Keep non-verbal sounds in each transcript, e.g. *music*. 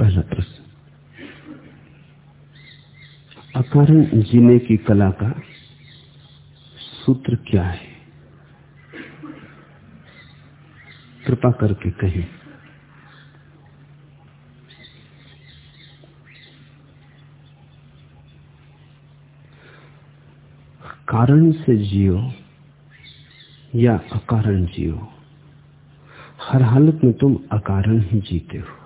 पहला प्रश्न। अकारण जीने की कला का सूत्र क्या है? कृपा करके कहें कारण से जियो या अकारण जियो। हर हालत में तुम अकारण ही जीते हो।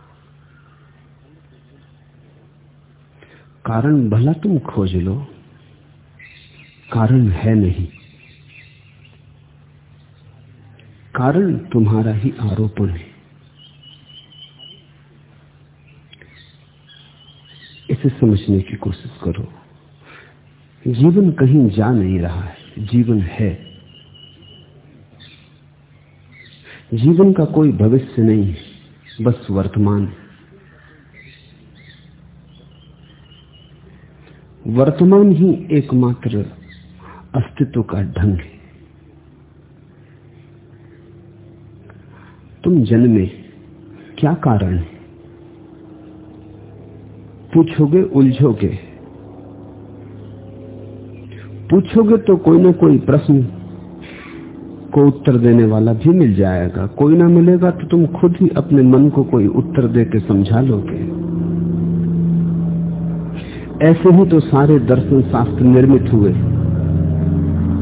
कारण भला तुम खोज लो। कारण है नहीं। कारण तुम्हारा ही आरोपण है। इसे समझने की कोशिश करो। जीवन कहीं जा नहीं रहा है, जीवन है। जीवन का कोई भविष्य नहीं है, बस वर्तमान वर्तमान ही एकमात्र अस्तित्व का ढंग है। तुम जन्मे क्या कारण है? पूछोगे, उलझोगे। पूछोगे तो कोई ना कोई प्रश्न को उत्तर देने वाला भी मिल जाएगा। कोई ना मिलेगा तो तुम खुद ही अपने मन को कोई उत्तर दे के समझा लोगे। ऐसे ही तो सारे दर्शन शास्त्र निर्मित हुए।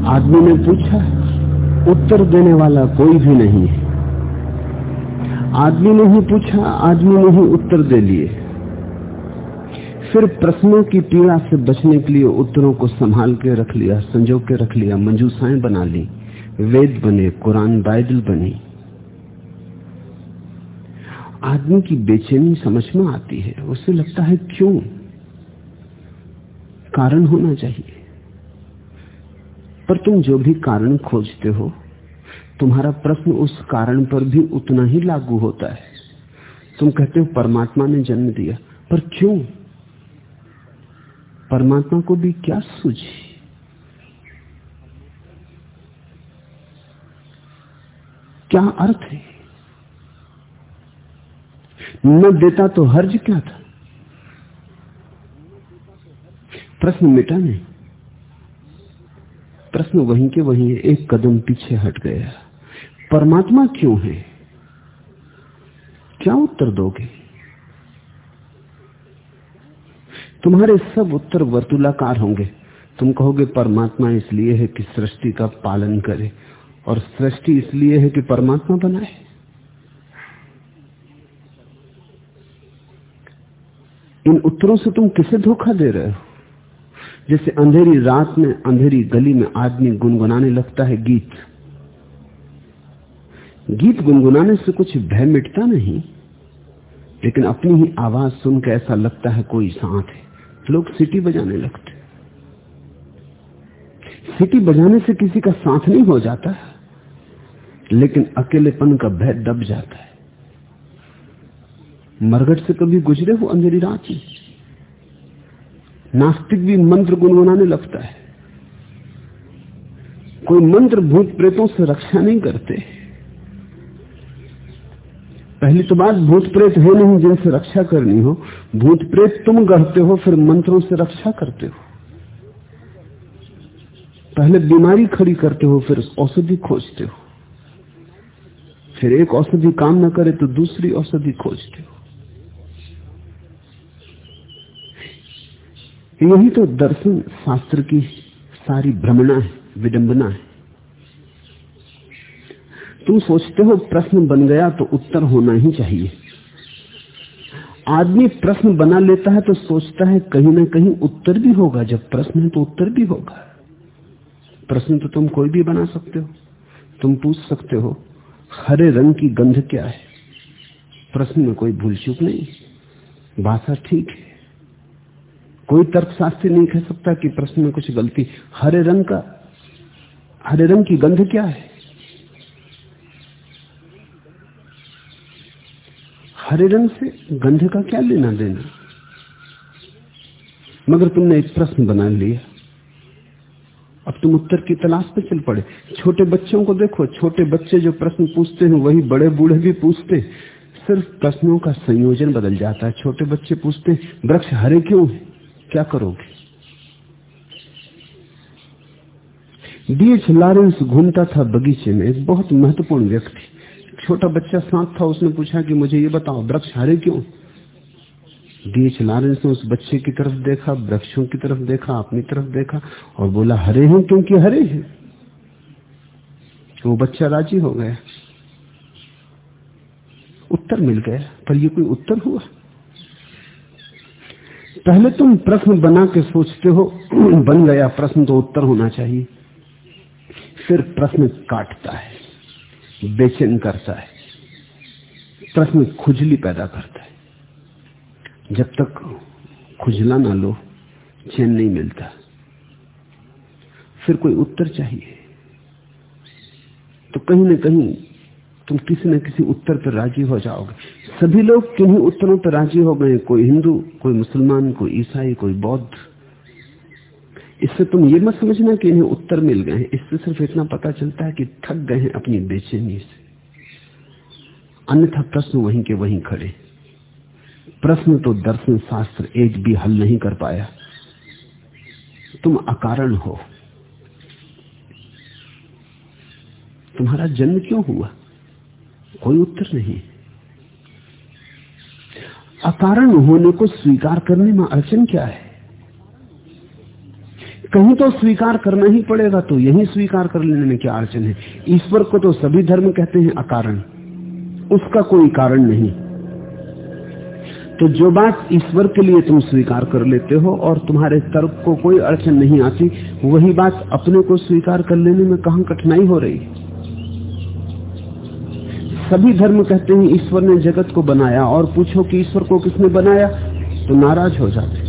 आदमी ने पूछा, उत्तर देने वाला कोई भी नहीं है। आदमी ने ही पूछा, आदमी ने ही उत्तर दे लिए। फिर प्रश्नों की पीड़ा से बचने के लिए उत्तरों को संभाल के रख लिया, संजो के रख लिया, मंजूसाएँ बना ली, वेद बने, कुरान, बाइबल बनी। आदमी की बेचैनी समझ में आती है, उसे लगता है क्यों? कारण होना चाहिए। पर तुम जो भी कारण खोजते हो, तुम्हारा प्रश्न उस कारण पर भी उतना ही लागू होता है। तुम कहते हो, परमात्मा ने जन्म दिया, पर क्यों? परमात्मा को भी क्या सूझी? क्या अर्थ है? न देता तो हर्ज क्या था? प्रश्न मिटा नहीं। प्रश्न वहीं के वहीं है, एक कदम पीछे हट गया। परमात्मा क्यों है? क्या उत्तर दोगे? तुम्हारे सब उत्तर वर्तुलाकार होंगे। तुम कहोगे, परमात्मा इसलिए है कि सृष्टि का पालन करे, और सृष्टि इसलिए है कि परमात्मा बनाए। इन उत्तरों से तुम किसे धोखा दे रहे हो? जैसे अंधेरी रात में, अंधेरी गली में आदमी गुनगुनाने लगता है गीत। गीत गुनगुनाने से कुछ भय मिटता नहीं, लेकिन अपनी ही आवाज़ सुनकर ऐसा लगता है कोई साथ है। लोग सिटी बजाने लगते सिटी बजाने से किसी का साथ नहीं हो जाता है लेकिन अकेलेपन का भय दब जाता है। मरगट से कभी गुजरे हो अंधेरी रात में नास्तिक भी मंत्र गुनगुनाने लगता है। कोई मंत्र भूत प्रेतों से रक्षा नहीं करते। पहली तो बात, भूत प्रेत है नहीं जिनसे रक्षा करनी हो। भूत प्रेत तुम गढ़ते हो, फिर मंत्रों से रक्षा करते हो। पहले बीमारी खड़ी करते हो, फिर औषधि खोजते हो। फिर एक औषधि काम न करे तो दूसरी औषधि खोजते हो। यही तो दर्शन शास्त्र की सारी भ्रमणा है, विडंबना है। तुम सोचते हो प्रश्न बन गया तो उत्तर होना ही चाहिए। आदमी प्रश्न बना लेता है तो सोचता है कहीं ना कहीं उत्तर भी होगा, जब प्रश्न है तो उत्तर भी होगा। प्रश्न तो तुम कोई भी बना सकते हो, तुम पूछ सकते हो, हरे रंग की गंध क्या है? प्रश्न में कोई भूल चूक नहीं। भाषा ठीक है। कोई तर्कशास्त्री नहीं कह सकता कि प्रश्न में कुछ गलती। हरे रंग का, हरे रंग की गंध क्या है? हरे रंग से गंध का क्या लेना देना? मगर तुमने एक प्रश्न बना लिया। अब तुम उत्तर की तलाश पे चल पड़े। छोटे बच्चों को देखो, छोटे बच्चे जो प्रश्न पूछते हैं, वही बड़े बूढ़े भी पूछते सिर्फ़ प्रश्नों का संयोजन बदल जाता है। छोटे बच्चे पूछते वृक्ष हरे क्यों है? क्या करोगे? डीएच लॉरेंस घूमता था बगीचे में, एक बहुत महत्वपूर्ण व्यक्ति। छोटा बच्चा साथ था, उसने पूछा कि मुझे ये बताओ, वृक्ष हरे क्यों? डीएच लॉरेंस ने उस बच्चे की तरफ़ देखा, वृक्षों की तरफ़ देखा, अपनी तरफ़ देखा और बोला, हरे हैं क्योंकि हरे हैं। वो बच्चा राज़ी हो गया। उत्तर मिल गया, पर ये कोई उत्तर हुआ? पहले तुम प्रश्न बना के सोचते हो, *clears throat* बन गया प्रश्न तो उत्तर होना चाहिए। फिर प्रश्न काटता है, बेचैन करता है। प्रश्न खुजली पैदा करता है। जब तक खुजला ना लो, चैन नहीं मिलता। फिर कोई उत्तर चाहिए। तो कहीं ना कहीं तुम किसी न किसी उत्तर पर राज़ी हो जाओगे। सभी लोग किन्हीं उत्तरों पर राज़ी हो गए। कोई हिंदू, कोई मुसलमान, कोई ईसाई, कोई बौद्ध। इससे तुम ये मत समझना कि इन्हें उत्तर मिल गए इससे सिर्फ़ इतना पता चलता है कि थक गए हैं अपनी बेचैनी से। अन्यथा प्रश्न वहीं के वहीं खड़े। प्रश्न तो दर्शन शास्त्र एक भी हल नहीं कर पाया। तुम अकारण हो। तुम्हारा जन्म क्यों हुआ? कोई उत्तर नहीं। अकारण होने को स्वीकार करने में अड़चन क्या है? कहीं तो स्वीकार करना ही पड़ेगा तो यही स्वीकार कर लेने में क्या अड़चन है? ईश्वर को तो सभी धर्म कहते हैं अकारण। उसका कोई कारण नहीं। तो जो बात ईश्वर के लिए तुम स्वीकार कर लेते हो और तुम्हारे तर्क को कोई अड़चन नहीं आती, वही बात अपने को स्वीकार कर लेने में कहा कठिनाई हो रही सभी धर्म कहते हैं, ईश्वर ने जगत को बनाया और पूछो कि ईश्वर को किसने बनाया? तो नाराज़ हो जाते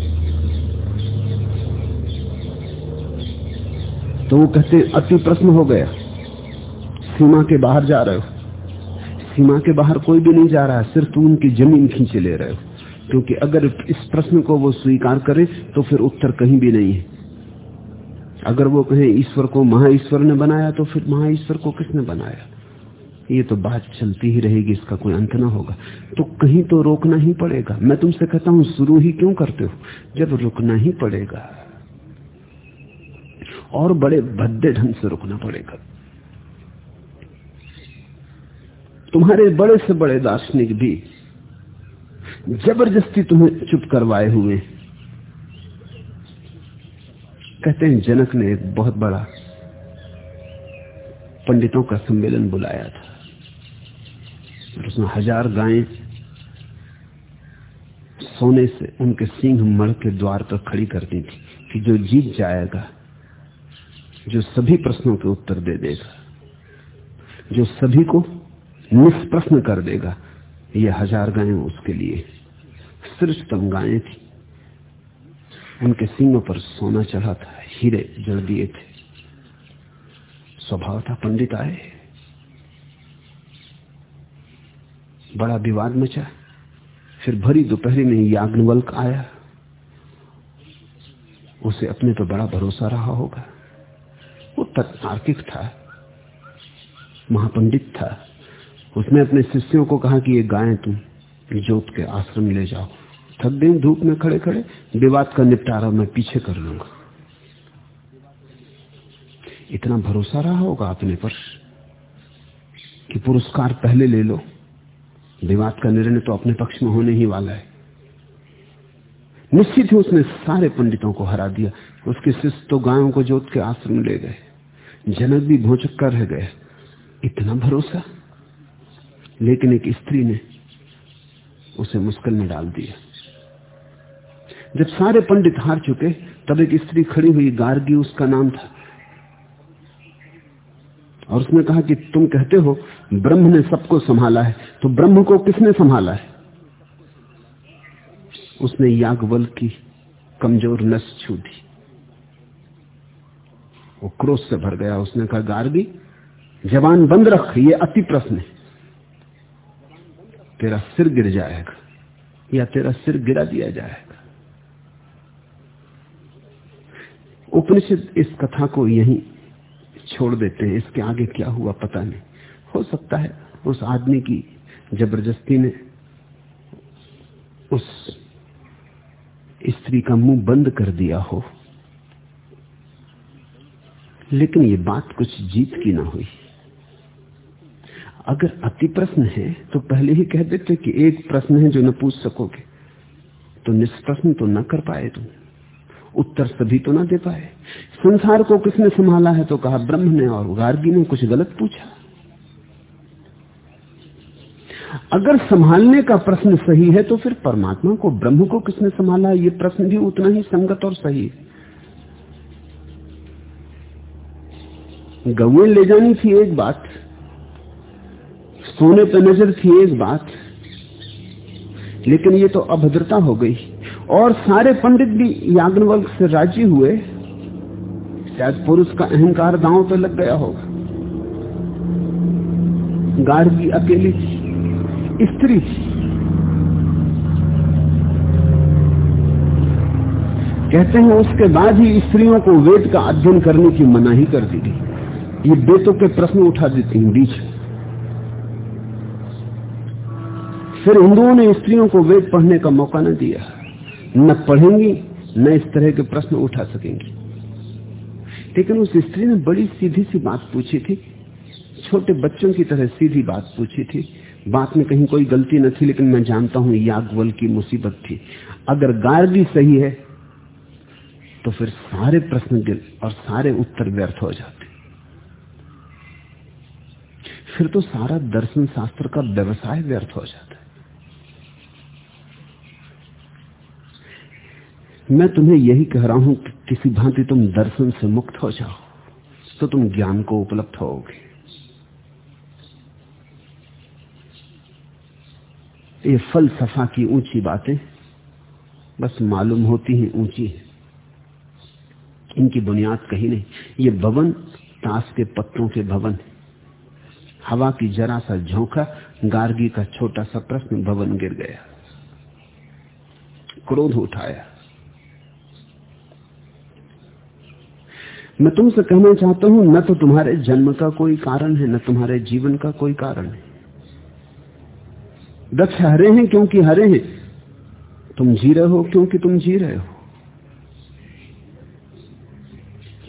तो वो कहते अति प्रश्न हो गया। सीमा के बाहर जा रहे हो। सीमा के बाहर कोई भी नहीं जा रहा है, सिर्फ़ तुम उनकी ज़मीन खींचे ले रहे हो। क्योंकि अगर इस प्रश्न को वो स्वीकार करे तो फिर उत्तर कहीं भी नहीं है। अगर वो कहे, ईश्वर को महाईश्वर ने बनाया तो फिर महाईश्वर को किसने बनाया? ये तो बात चलती ही रहेगी, इसका कोई अंत ना होगा। तो कहीं तो रोकना ही पड़ेगा। मैं तुमसे कहता हूँ, शुरू ही क्यों करते हो? जब रुकना ही पड़ेगा। और बड़े भद्दे ढंग से रुकना पड़ेगा। तुम्हारे बड़े से बड़े दार्शनिक भी ज़बरदस्ती तुम्हें चुप करवाए हुए। कहते हैं, जनक ने एक बहुत बड़ा पंडितों का सम्मेलन बुलाया था। उसमें हज़ार गायें सोने से उनके सिंह मड़ के द्वार पर खड़ी कर दी थी कि जो जीत जाएगा, जो सभी प्रश्नों के उत्तर दे देगा, जो सभी को निष्प्रश्न कर देगा, ये हज़ार गायें उसके लिए श्रेष्ठतम गायें थी। उनके सिंगों पर सोना चढ़ा था, हीरे जड़ दिए थे। स्वभाव था पंडित आए। बड़ा विवाद मचा। फिर भरी दोपहरी में याग्नवल्क आया। उसे अपने पर बड़ा भरोसा रहा होगा। वो तार्किक था। महापंडित था। उसने अपने शिष्यों को कहा कि ये गायें तुम जोत के आश्रम ले जाओ। थक गई धूप में खड़े खड़े। विवाद का निपटारा मैं पीछे कर लूँगा। इतना भरोसा रहा होगा अपने पर कि पुरस्कार पहले ले लो। विवाद का निर्णय तो अपने पक्ष में होने ही वाला है। निश्चित ही उसने सारे पंडितों को हरा दिया। उसके शिष्य तो गायों को जोत के आश्रम ले गए। जनक भी भोचक कर रह गए। इतना भरोसा? लेकिन एक स्त्री ने उसे मुश्किल में डाल दिया। जब सारे पंडित हार चुके, तब एक स्त्री खड़ी हुई गार्गी, उसका नाम था। और उसने कहा कि तुम कहते हो, ब्रह्म ने सबको संभाला है। तो ब्रह्म को किसने संभाला है? उसने यागवल की कमज़ोर नस छू दी वो क्रोध से भर गया। उसने कहा, गार्गी, जवान बंद रख, ये अति प्रश्न है। तेरा सिर गिर जाएगा, या तेरा सिर गिरा दिया जाएगा? उपनिषद इस कथा को यहीं छोड़ देते हैं। इसके आगे क्या हुआ पता नहीं। हो सकता है उस आदमी की ज़बरदस्ती ने उस स्त्री का मुँह बंद कर दिया हो। लेकिन ये बात कुछ जीत की ना हुई। अगर अति प्रश्न है तो पहले ही कह देते कि एक प्रश्न है जो न पूछ सकोगे। तो निष्प्रश्न तो न कर पाए तुम। उत्तर सभी तो ना दे पाए। संसार को किसने संभाला है तो कहा ब्रह्म ने और गार्गी ने कुछ गलत पूछा। अगर संभालने का प्रश्न सही है तो फिर परमात्मा को ब्रह्म को किसने संभाला? है ये प्रश्न भी उतना ही संगत और सही है। गवे ले जानी थी एक बात, सोने पर नज़र थी एक बात, लेकिन ये तो अभद्रता हो गई। और सारे पंडित भी याग्नवल्क से राज़ी हुए। शायद पुरुष का अहंकार दांव पे लग गया होगा। गार्गी अकेली स्त्री। कहते हैं उसके बाद ही स्त्रियों को वेद का अध्ययन करने की मनाही कर दी गई। ये बेतों के प्रश्न उठा देती हैं बीच। फिर हिंदुओं ने स्त्रियों को वेद पढ़ने का मौका न दिया। न पढ़ेंगी, न इस तरह के प्रश्न उठा सकेंगी। लेकिन उस स्त्री ने बड़ी सीधी सी बात पूछी थी। छोटे बच्चों की तरह सीधी बात पूछी थी। बात में कहीं कोई गलती न थी, लेकिन मैं जानता हूँ यागवल की मुसीबत थी। अगर गार्गी सही है तो फिर सारे प्रश्न गिर और सारे उत्तर व्यर्थ हो जाते। फिर तो सारा दर्शन शास्त्र का व्यवसाय व्यर्थ हो जाता। मैं तुम्हें यही कह रहा हूँ कि किसी भांति तुम दर्शन से मुक्त हो जाओ तो तुम ज्ञान को उपलब्ध होगे। ये फलसफा की ऊँची बातें बस मालूम होती हैं, ऊँची है। इनकी बुनियाद कहीं नहीं। ये भवन ताश के पत्तों के भवन हवा की जरा सा झोंका, गार्गी का छोटा सा प्रश्न भवन गिर गया। क्रोध उठाया। मैं तुमसे कहना चाहता हूँ, न तो तुम्हारे जन्म का कोई कारण है, न तुम्हारे जीवन का कोई कारण है। वृक्ष हरे हैं क्योंकि हरे हैं। तुम जी रहे हो क्योंकि तुम जी रहे हो।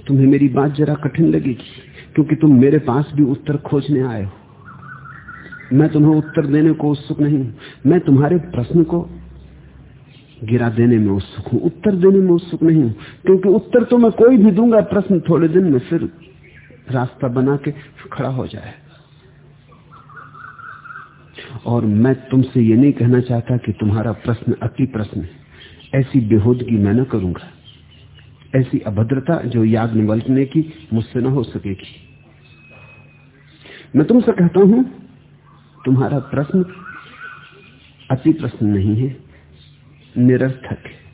तुम्हें मेरी बात जरा कठिन लगेगी, क्योंकि तुम मेरे पास भी उत्तर खोजने आए हो। मैं तुम्हें उत्तर देने को उत्सुक नहीं मैं तुम्हारे प्रश्न को गिरा देने में उत्सुक हूँ, उत्तर देने में उत्सुक नहीं हूँ, क्योंकि उत्तर तो मैं कोई भी दूँगा, प्रश्न थोड़े दिन में फिर रास्ता बना के खड़ा हो जाए। और मैं तुमसे ये नहीं कहना चाहता कि तुम्हारा प्रश्न अति प्रश्न है। ऐसी बेहोदगी मैं न करूँगा। ऐसी अभद्रता जो याद निवलने की मुझसे न हो सकेगी। मैं तुमसे कहता हूँ, तुम्हारा प्रश्न अति प्रश्न नहीं है। निरर्थक है।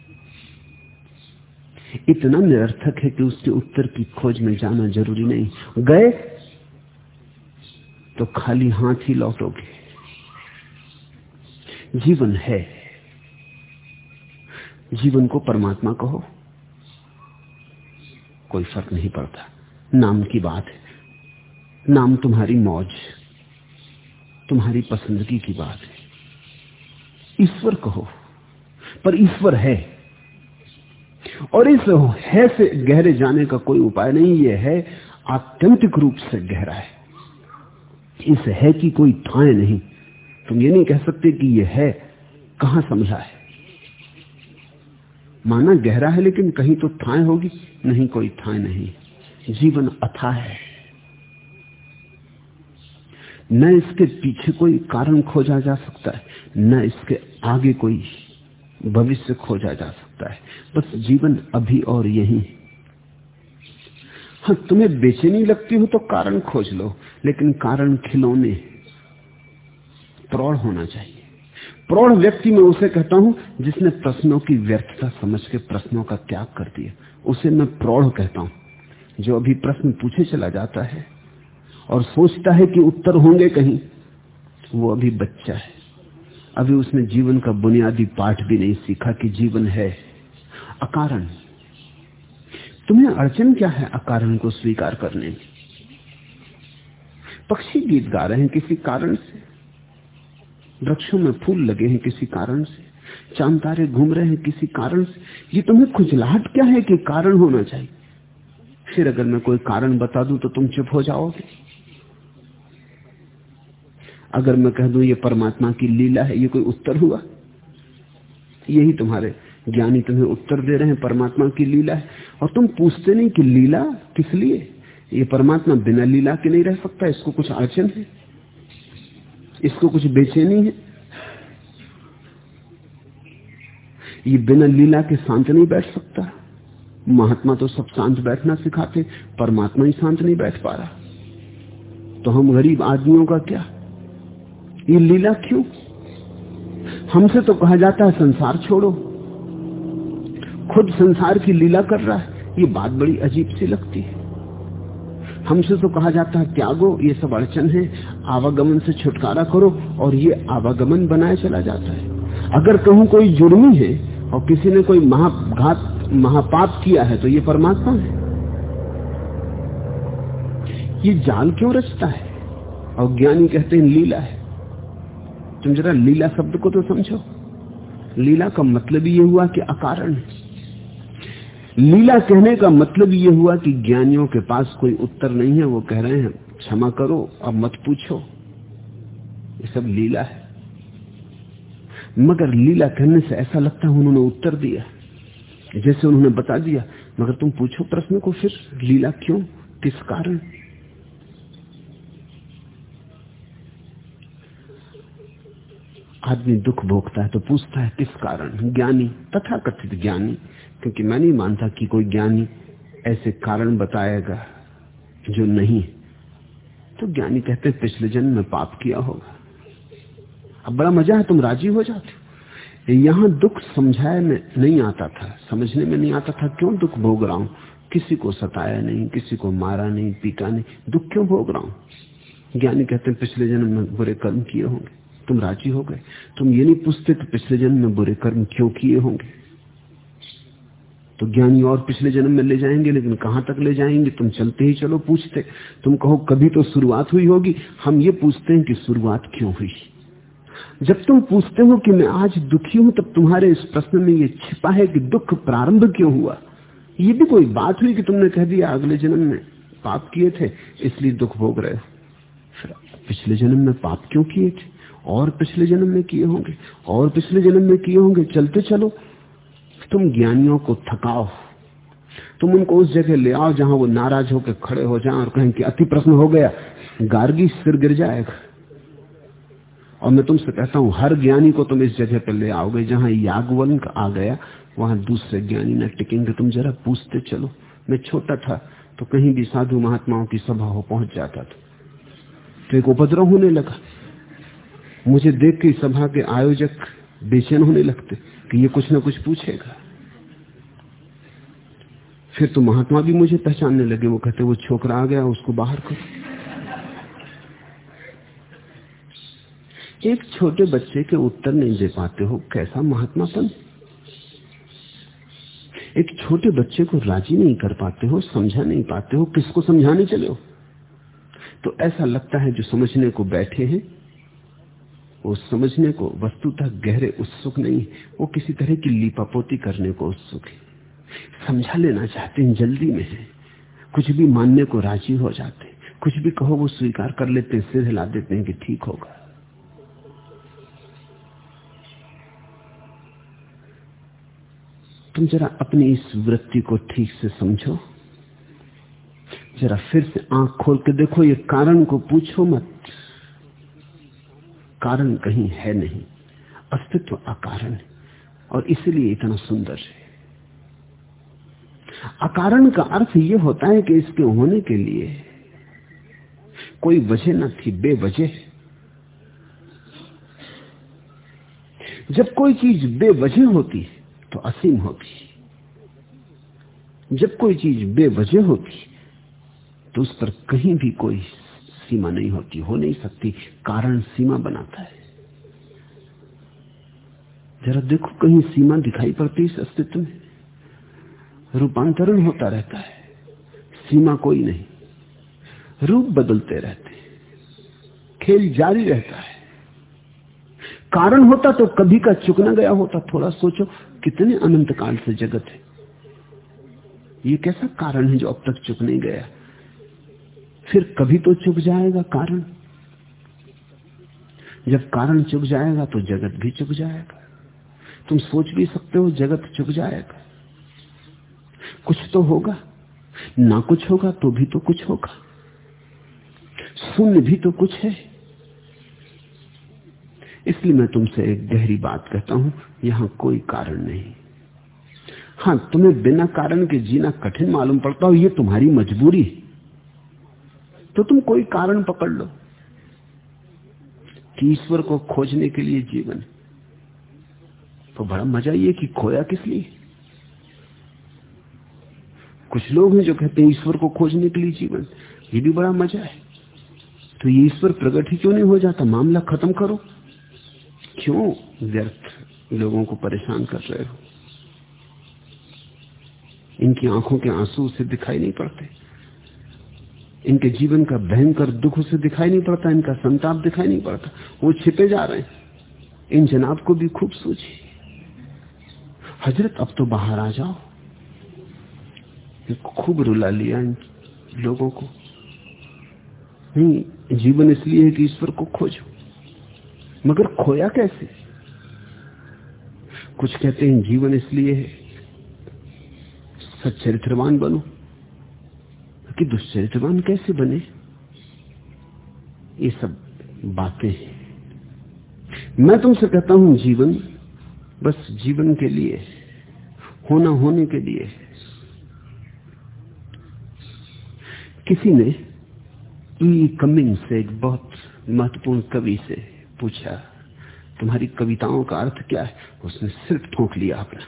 इतना निरर्थक है कि उसके उत्तर की खोज में जाना ज़रूरी नहीं। गए तो खाली हाथ ही लौटोगे। जीवन है। जीवन को परमात्मा कहो। कोई फ़र्क नहीं पड़ता। नाम की बात है। नाम तुम्हारी मौज तुम्हारी पसंदगी की बात है। ईश्वर कहो। पर ईश्वर है। और इस है से गहरे जाने का कोई उपाय नहीं यह है आत्यंतिक रूप से गहरा है। इस है की कोई थाए नहीं। तुम ये नहीं कह सकते कि यह है कहाँ समझा है। माना गहरा है लेकिन कहीं तो थाए होगी, नहीं कोई थाए नहीं। जीवन अथा है। न इसके पीछे कोई कारण खोजा जा सकता है, न इसके आगे कोई भविष्य खोजा जा सकता है। बस जीवन अभी और यही हाँ। तुम्हें बेचैनी लगती हो तो कारण खोज लो, लेकिन कारण खिलौने प्रौढ़ होना चाहिए। प्रौढ़ व्यक्ति, में उसे कहता हूँ, जिसने प्रश्नों की व्यर्थता समझ के प्रश्नों का त्याग कर दिया, उसे मैं प्रौढ़ कहता हूँ। जो अभी प्रश्न पूछे चला जाता है और सोचता है कि उत्तर होंगे कहीं, वो अभी बच्चा है। अभी उसने जीवन का बुनियादी पाठ भी नहीं सीखा कि जीवन है अकारण। तुम्हें अड़चन क्या है अकारण को स्वीकार करने में? पक्षी गीत गा रहे हैं किसी कारण से। वृक्षों में फूल लगे हैं किसी कारण से। चाँद तारे घूम रहे हैं किसी कारण से। ये तुम्हें खुजलाहट क्या है कि कारण होना चाहिए? फिर अगर मैं कोई कारण बता दूँ तो तुम चुप हो जाओगे। अगर मैं कह दूँ ये परमात्मा की लीला है, ये कोई उत्तर हुआ? यही तुम्हारे ज्ञानी तुम्हें उत्तर दे रहे हैं, परमात्मा की लीला है। और तुम पूछते नहीं कि लीला किस लिए? ये परमात्मा बिना लीला के नहीं रह सकता, इसको कुछ अड़चन है? इसको कुछ बेचैनी है? ये बिना लीला के शांत नहीं बैठ सकता? महात्मा तो सब शांत बैठना सिखाते, परमात्मा ही शांत नहीं बैठ पा रहा। तो हम गरीब आदमियों का क्या? ये लीला क्यों? हमसे तो कहा जाता है संसार छोड़ो। खुद संसार की लीला कर रहा है, ये बात बड़ी अजीब सी लगती है। हमसे तो कहा जाता है त्यागो, ये सब अड़चन है, आवागमन से छुटकारा करो और ये आवागमन बनाए चला जाता है। अगर कहूँ कोई जुर्मी है और किसी ने कोई महाघात, महापाप किया है तो ये परमात्मा है। ये जाल क्यों रचता है? और ज्ञानी कहते हैं लीला है। तुम जरा लीला शब्द को तो समझो। लीला का मतलब ये हुआ कि अकारण। लीला कहने का मतलब ये हुआ कि ज्ञानियों के पास कोई उत्तर नहीं है, वो कह रहे हैं, क्षमा करो, अब मत पूछो। ये सब लीला है। मगर लीला कहने से ऐसा लगता है उन्होंने उत्तर दिया। जैसे उन्होंने बता दिया, मगर तुम पूछो प्रश्न को फिर, लीला क्यों? किस कारण? आदमी दुख भोगता है तो पूछता है, किस कारण? ज्ञानी तथा कथित ज्ञानी। क्योंकि मैं नहीं मानता कि कोई ज्ञानी ऐसे कारण बताएगा जो नहीं तो ज्ञानी कहते पिछले जन्म में पाप किया होगा। अब बड़ा मज़ा है, तुम राज़ी हो जाते हो। यहाँ दुख समझाए में नहीं आता था। समझने में नहीं आता था, क्यों दुख भोग रहा हूँ? किसी को सताया नहीं, किसी को मारा नहीं, पीटा नहीं, दुख क्यों भोग रहा हूँ? ज्ञानी कहते हैं, पिछले जन्म में बुरे कर्म किए होंगे। तुम राज़ी हो गए। तुम ये नहीं पूछते कि पिछले जन्म में बुरे कर्म क्यों किए होंगे? तो ज्ञानी और पिछले जन्म में ले जाएँगे, लेकिन कहाँ तक ले जाएँगे? तुम चलते ही चलो पूछते। तुम कहो, कभी तो शुरुआत हुई होगी। हम ये पूछते हैं कि शुरुआत क्यों हुई? जब तुम पूछते हो कि मैं आज दुखी हूँ, तब तुम्हारे इस प्रश्न में ये छिपा है कि दुख प्रारंभ क्यों हुआ? ये भी कोई बात हुई कि तुमने कह दिया, अगले जन्म में पाप किए थे, इसलिए दुख भोग रहे फिर पिछले जन्म में पाप क्यों किए थे? और पिछले जन्म में किए होंगे, और पिछले जन्म में किए होंगे, चलते चलो। तुम ज्ञानियों को थकाओ। तुम उनको उस जगह ले आओ जहाँ वो नाराज़ होकर खड़े हो जाएँ और कहें कि अति प्रश्न हो गया, गार्गी सिर गिर जाएगा। और मैं तुमसे कहता हूँ, हर ज्ञानी को तुम इस जगह पर ले आओगे, जहाँ यागवंक आ गया, वहाँ दूसरे ज्ञानी न टिकेंगे। तुम जरा पूछते चलो। मैं छोटा था तो कहीं भी साधु महात्माओं की सभा हो पहुँच जाता था। तो एक उपद्रव होने लगा। मुझे देख के सभा के आयोजक बेचैन होने लगते कि ये कुछ ना कुछ पूछेगा। फिर तो महात्मा भी मुझे पहचानने लगे, वो कहते, वो छोकरा आ गया, उसको बाहर करो। एक छोटे बच्चे के उत्तर नहीं दे पाते हो, कैसा महात्मापन? एक छोटे बच्चे को राज़ी नहीं कर पाते हो, समझा नहीं पाते हो, किसको समझाने चले हो? तो ऐसा लगता है जो समझने को बैठे हैं वो समझने को वस्तुतः गहरे उत्सुक नहीं वो किसी तरह की लीपापोती करने को उत्सुक है। समझा लेना चाहते हैं, जल्दी में है। कुछ भी मानने को राज़ी हो जाते हैं। कुछ भी कहो, वो स्वीकार कर लेते हैं, सिर हिला देते हैं कि ठीक होगा। तुम जरा अपनी इस वृत्ति को ठीक से समझो। जरा फिर से आँख खोल के देखो, ये कारण को पूछो मत। कारण कहीं है नहीं। अस्तित्व अकारण है और इसलिए इतना सुंदर है। अकारण का अर्थ यह होता है कि इसके होने के लिए कोई वजह न थी, बेवजह। जब कोई चीज़ बेवजह होती तो असीम होती जब कोई चीज़ बेवजह होती तो उस पर कहीं भी कोई सीमा नहीं होती, हो नहीं सकती, कारण सीमा बनाता है। जरा देखो, कहीं सीमा दिखाई पड़ती इस अस्तित्व में। रूपांतरण होता रहता है, सीमा कोई नहीं, रूप बदलते रहते खेल जारी रहता है। कारण होता तो कभी का चुकना गया होता, थोड़ा सोचो, कितने अनंत काल से जगत है। ये कैसा कारण है जो अब तक चुक नहीं गया? फिर कभी तो चुक जाएगा कारण। जब कारण चुक जाएगा तो जगत भी चुक जाएगा। तुम सोच भी सकते हो जगत चुक जाएगा। कुछ तो होगा, ना कुछ होगा तो भी तो कुछ होगा। शून्य भी तो कुछ है। इसलिए मैं तुमसे एक गहरी बात कहता हूँ, यहाँ कोई कारण नहीं। हाँ तुम्हें बिना कारण के जीना कठिन मालूम पड़ता हो, ये तुम्हारी मजबूरी तो तुम कोई कारण पकड़ लो कि ईश्वर को खोजने के लिए जीवन तो बड़ा मज़ा ये कि खोया किस लिए? कुछ लोग हैं जो कहते हैं ईश्वर को खोजने के लिए जीवन ये भी बड़ा मज़ा है। तो ये ईश्वर प्रकट ही क्यों नहीं हो जाता? मामला खत्म करो। क्यों व्यर्थ लोगों को परेशान कर रहे हो? इनकी आँखों के आँसू से दिखाई नहीं पड़ते। इनके जीवन का भयंकर दुख उसे दिखाई नहीं पड़ता, इनका संताप दिखाई नहीं पड़ता, वो छिपे जा रहे हैं। इन जनाब को भी खूब सूझी हज़रत, अब तो बाहर आ जाओ। खूब रुला लिया इन लोगों को। नहीं, जीवन इसलिए है कि ईश्वर को खोजो। मगर खोया कैसे? कुछ कहते हैं, जीवन इसलिए है, सच्चरित्रवान बनो। कि दुष्चरित्रवान कैसे बने? ये सब बातें हैं। मैं तुमसे कहता हूँ, जीवन बस जीवन के लिए, होना होने के लिए। किसी ने ई कमिंग से एक बहुत महत्वपूर्ण कवि से पूछा, तुम्हारी कविताओं का अर्थ क्या है? उसने सिर्फ़ ठोक लिया अपना।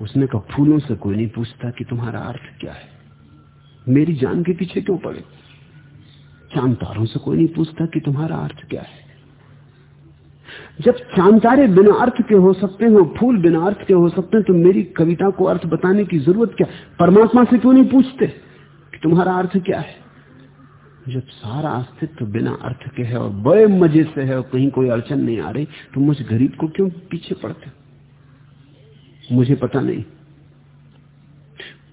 उसने कहा, फूलों से कोई नहीं पूछता कि तुम्हारा अर्थ क्या है? मेरी जान के पीछे क्यों पड़े? चाँद तारों से कोई नहीं पूछता कि तुम्हारा अर्थ क्या है। जब चाँद तारे बिना अर्थ के हो सकते हो, फूल बिना अर्थ के हो सकते हैं तो मेरी कविता को अर्थ बताने की ज़रूरत क्या? परमात्मा से क्यों नहीं पूछते कि तुम्हारा अर्थ क्या है? जब सारा अस्तित्व बिना अर्थ के है और बड़े मज़े से है और कहीं कोई अड़चन नहीं आ रही तो मुझे गरीब को क्यों पीछे पड़ते? मुझे पता नहीं।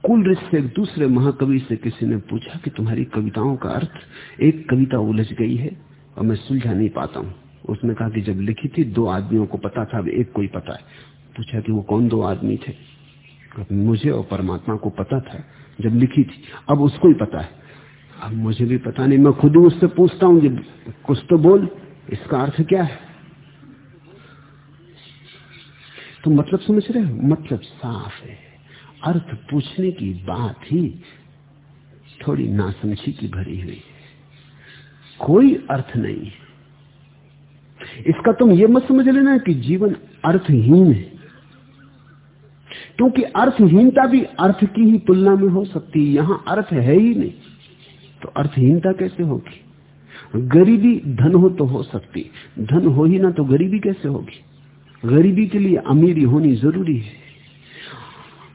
कुल से एक दूसरे महाकवि से किसी ने पूछा कि तुम्हारी कविताओं का अर्थ, एक कविता उलझ गई है और मैं सुलझा नहीं पाता हूँ। उसने कहा कि जब लिखी थी, दो आदमियों को पता था, अब एक कोई पता है। पूछा कि वो कौन दो आदमी थे? मुझे और परमात्मा को पता था जब लिखी थी, अब उसको ही पता है। अब मुझे भी पता नहीं, मैं खुद ही उससे पूछता हूँ कि कुछ तो बोल, इसका अर्थ क्या है? तो मतलब समझ रहे हो? मतलब साफ़ है। अर्थ पूछने की बात ही थोड़ी नासमझी की भरी हुई। है कोई अर्थ नहीं है। इसका तुम ये मत समझ लेना कि जीवन अर्थहीन है। क्योंकि अर्थहीनता भी अर्थ की ही तुलना में हो सकती है। यहाँ अर्थ है ही नहीं। तो अर्थहीनता कैसे होगी? गरीबी धन हो तो हो सकती। धन हो ही ना तो गरीबी कैसे होगी? गरीबी के लिए अमीरी होनी ज़रूरी है।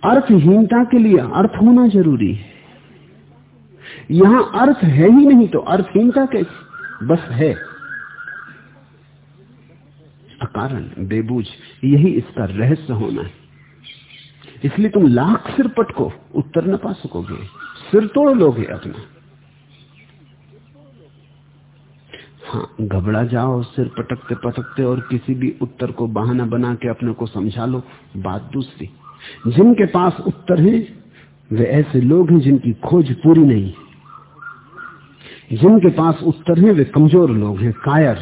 अर्थहीनता के लिए अर्थ होना ज़रूरी है। यहाँ अर्थ है ही नहीं तो अर्थहीनता कैसे बस है। अकारण बेबूझ यही इसका रहस्य होना है। इसलिए तुम लाख सिर पटको उत्तर न पा सकोगे। सिर तोड़ लोगे अपना। हाँ घबरा जाओ, सिर पटकते पटकते और किसी भी उत्तर को बहाना बना के अपने को समझा लो। बात दूसरी। जिनके पास उत्तर है, वे ऐसे लोग हैं जिनकी खोज पूरी नहीं। जिनके पास उत्तर है, वे कमज़ोर लोग हैं, कायर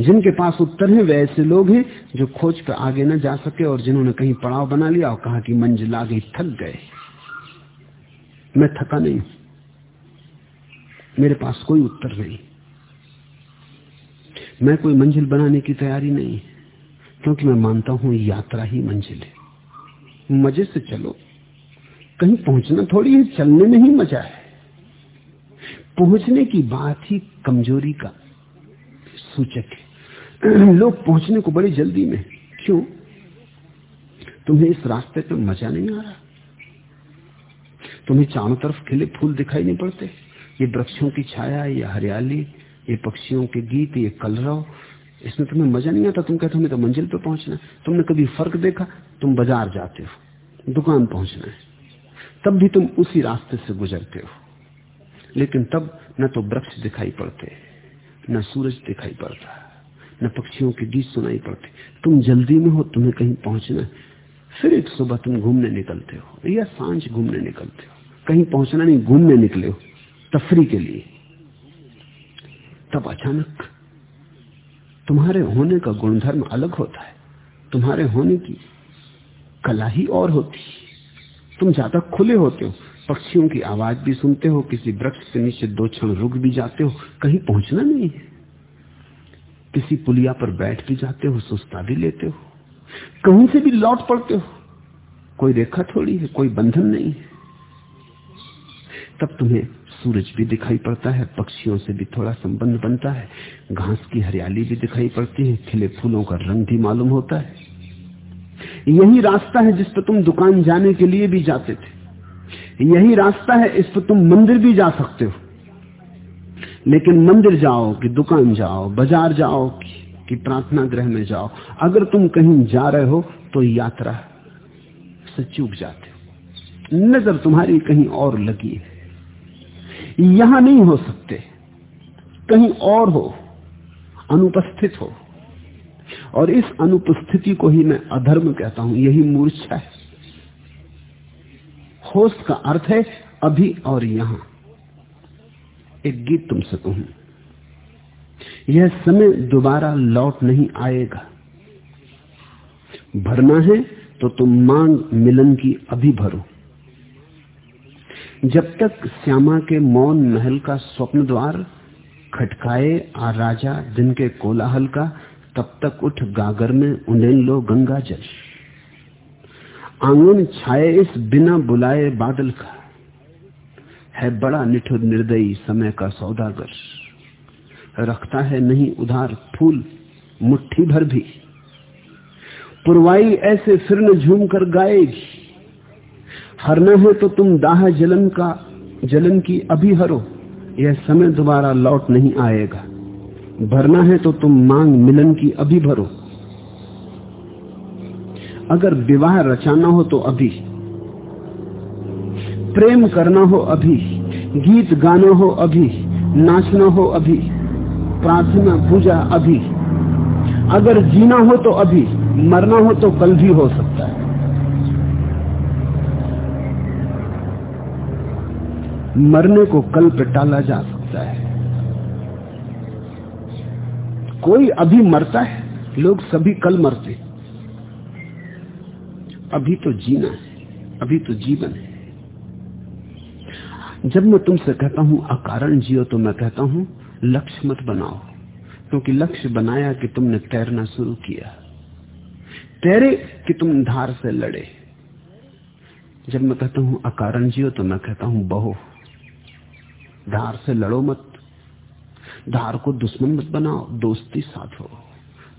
जिनके पास उत्तर है, वे ऐसे लोग हैं जो खोज पर आगे न जा सके और जिन्होंने कहीं पड़ाव बना लिया और कहा कि मंजिल आ गई थक गए। मैं थका नहीं मेरे पास कोई उत्तर नहीं। मैं कोई मंजिल बनाने की तैयारी नहीं। क्योंकि मैं मानता हूँ यात्रा ही मंजिल है। मज़े से चलो। कहीं पहुँचना थोड़ी है, चलने में ही मज़ा है। पहुँचने की बात ही कमज़ोरी का सूचक है। *clears throat* लोग पहुँचने को बड़ी जल्दी में। क्यों? तुम्हें इस रास्ते पर मज़ा नहीं आ रहा। तुम्हें चारों तरफ़ खिले फूल दिखाई नहीं पड़ते। ये वृक्षों की छाया, ये हरियाली, ये पक्षियों के गीत, ये कलरव इसमें तुम्हें मज़ा नहीं आता? तुम कहते हो तो मंजिल पे पहुँचना तुमने कभी फ़र्क देखा? तुम बाज़ार जाते हो, दुकान पहुँचना है। तब भी तुम उसी रास्ते से गुजरते हो। लेकिन तब न तो वृक्ष दिखाई पड़ते, न सूरज दिखाई पड़ता, न पक्षियों के गीत सुनाई पड़ते। तुम जल्दी में हो, तुम्हें कहीं पहुँचना फिर एक सुबह तुम घूमने निकलते हो, या साँझ घूमने निकलते हो। कहीं पहुँचना नहीं, घूमने निकले हो, तफरी के लिए। तब अचानक तुम्हारे होने का गुणधर्म अलग होता है। तुम्हारे होने की कला ही और होती तुम ज़्यादा खुले होते हो, पक्षियों की आवाज़ भी सुनते हो, किसी वृक्ष के नीचे दो क्षण रुक भी जाते हो, कहीं पहुँचना नहीं है। किसी पुलिया पर बैठ भी जाते हो, सुस्ता भी लेते हो। कहीं से भी लौट पड़ते हो। कोई रेखा थोड़ी है, कोई बंधन नहीं है। तब तुम्हें सूरज भी दिखाई पड़ता है पक्षियों से भी थोड़ा संबंध बनता है घास की हरियाली भी दिखाई पड़ती है खिले फूलों का रंग भी मालूम होता है। यही रास्ता है जिस पर तुम दुकान जाने के लिए भी जाते थे। यही रास्ता है इस पर तुम मंदिर भी जा सकते हो। लेकिन मंदिर जाओ कि दुकान जाओ बाज़ार जाओ कि, कि प्रार्थना गृह में जाओ। अगर तुम कहीं जा रहे हो तो यात्रा से चूक जाते हो। नज़र तुम्हारी कहीं और लगी है। यहाँ नहीं हो सकते। कहीं और हो, अनुपस्थित हो। और इस अनुपस्थिति को ही मैं अधर्म कहता हूँ, यही मूर्छा है। होश का अर्थ है अभी और यहाँ। एक गीत तुमसे कहूँ। यह समय दोबारा लौट नहीं आएगा। भरना है तो तुम मांग मिलन की अभी भरो। जब तक श्यामा के मौन महल का स्वप्न द्वार खटकाए आ राजा दिन के कोलाहल का, तब तक उठ गागर में उन्हें लो गंगा जल। आँगन छाए इस बिना बुलाए बादल का। है बड़ा निठुर निर्दयी समय का सौदागर। रखता है नहीं उधार फूल, मुट्ठी भर भी। पुरवाई ऐसे फिर झूम कर गाएगी। हरना है तो तुम दाह जलन का, जलन की अभी हरो यह समय दोबारा लौट नहीं आएगा। भरना है तो तुम मांग मिलन की अभी भरो। अगर विवाह रचाना हो तो अभी। प्रेम करना हो अभी। गीत गाना हो अभी। नाचना हो अभी। प्रार्थना, पूजा अभी। अगर जीना हो तो अभी। मरना हो तो कल भी हो सकता है। मरने को कल पे टाला जा सकता है। कोई अभी मरता है, लोग सभी कल मरते अभी तो जीना है, अभी तो जीवन है। जब मैं तुमसे कहता हूँ, अकारण जियो तो मैं कहता हूँ, लक्ष्य मत बनाओ, क्योंकि लक्ष्य बनाया कि तुमने तैरना शुरू किया। तैरे कि तुम धार से लड़े। जब मैं कहता हूँ, अकारण जियो तो मैं कहता हूँ, बहो। धार से लड़ो मत। धार को दुश्मन मत बनाओ, दोस्ती साधो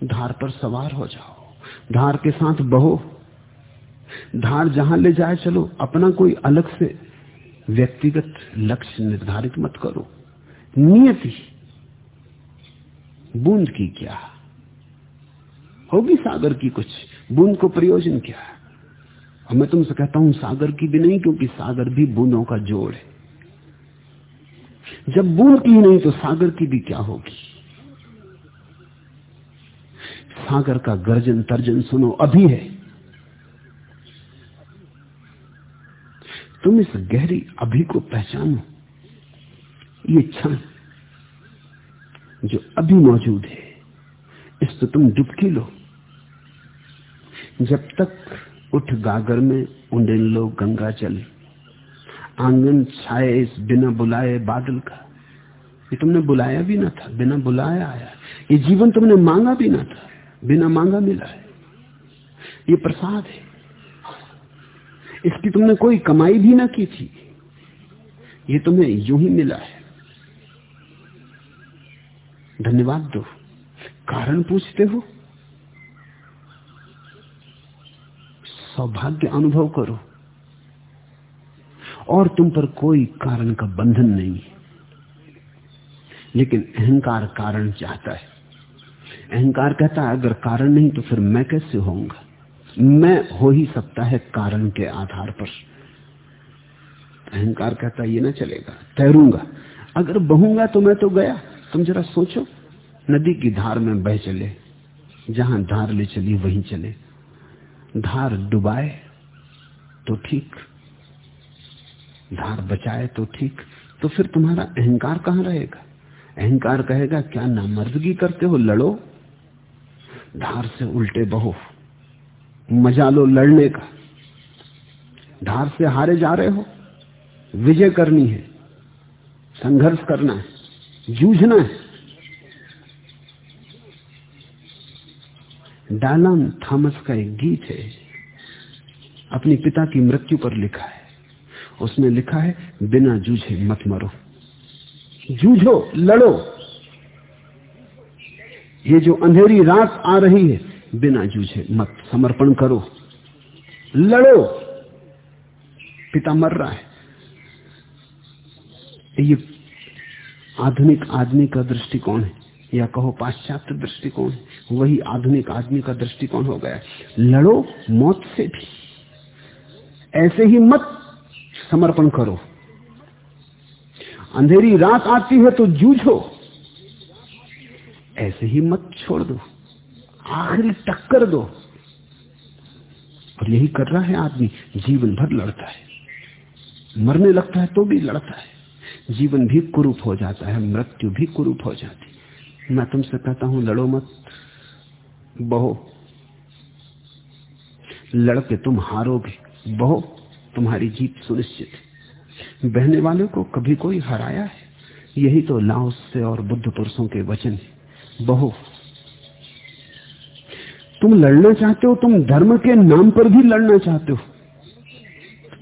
धार पर सवार हो जाओ, धार के साथ बहो। धार जहाँ ले जाए चलो, अपना कोई अलग से व्यक्तिगत लक्ष्य निर्धारित मत करो। नियति, बूंद की क्या? होगी सागर की कुछ, बूंद को प्रयोजन क्या? और मैं तुमसे कहता हूँ, सागर की भी नहीं, क्योंकि सागर भी बूंदों का जोड़ है। जब बूंद की ही नहीं तो सागर की भी क्या होगी? सागर का गर्जन तर्जन सुनो, अभी है। तुम इस गहरी अभी को पहचानो। ये क्षण जो अभी मौजूद है, इस तो तुम डुबकी लो। जब तक उठ गागर में उंडेन लो गंगा जल। आँगन छाए इस बिना बुलाए बादल का। ये तुमने बुलाया भी ना था, बिना बुलाया आया। ये जीवन तुमने मांगा भी ना था, बिना मांगा मिला है। ये प्रसाद है। इसकी तुमने कोई कमाई भी ना की थी। ये तुम्हें यूँ ही मिला है। धन्यवाद दो। कारण पूछते हो? सौभाग्य अनुभव करो। और तुम पर कोई कारण का बंधन नहीं है। लेकिन अहंकार कारण चाहता है। अहंकार कहता है, अगर कारण नहीं तो फिर मैं कैसे होऊँगा? मैं हो ही सकता है कारण के आधार पर। अहंकार कहता है, ये ना चलेगा, तैरूँगा। अगर बहूँगा तो मैं तो गया। तुम जरा सोचो, नदी की धार में बह चले, जहाँ धार ले चली वहीं चले। धार डुबाए तो ठीक। धार बचाए तो ठीक तो फिर तुम्हारा अहंकार कहाँ रहेगा? अहंकार कहेगा, क्या नामर्दगी करते हो, लड़ो? धार से उल्टे बहो, मज़ा लो लड़ने का। धार से हारे जा रहे हो, विजय करनी है, संघर्ष करना है, जूझना है। डालान थॉमस का एक गीत है, अपने पिता की मृत्यु पर लिखा है। उसने लिखा है, बिना जूझे मत मरो। जूझो, लड़ो। ये जो अंधेरी रात आ रही है, बिना जूझे मत समर्पण करो। लड़ो। पिता मर रहा है। ये आधुनिक आदमी का दृष्टिकोण है, या कहो पाश्चात्य दृष्टिकोण है, वही आधुनिक आदमी का दृष्टिकोण हो गया। लड़ो मौत से भी। ऐसे ही मत समर्पण करो। अंधेरी रात आती है तो जूझो। ऐसे ही मत छोड़ दो। आखिरी टक्कर दो। और यही कर रहा है आदमी। जीवन भर लड़ता है। मरने लगता है तो भी लड़ता है। जीवन भी कुरूप हो जाता है। मृत्यु भी कुरूप हो जाती मैं तुमसे कहता हूँ, लड़ो मत। बहो। लड़के तुम हारोगे। बहो। तुम्हारी जीत सुनिश्चित बहने वाले को कभी कोई हराया है? यही तो लाओस से और बुद्ध पुरुषों के वचन है। बहु। तुम लड़ना चाहते हो, तुम धर्म के नाम पर भी लड़ना चाहते हो।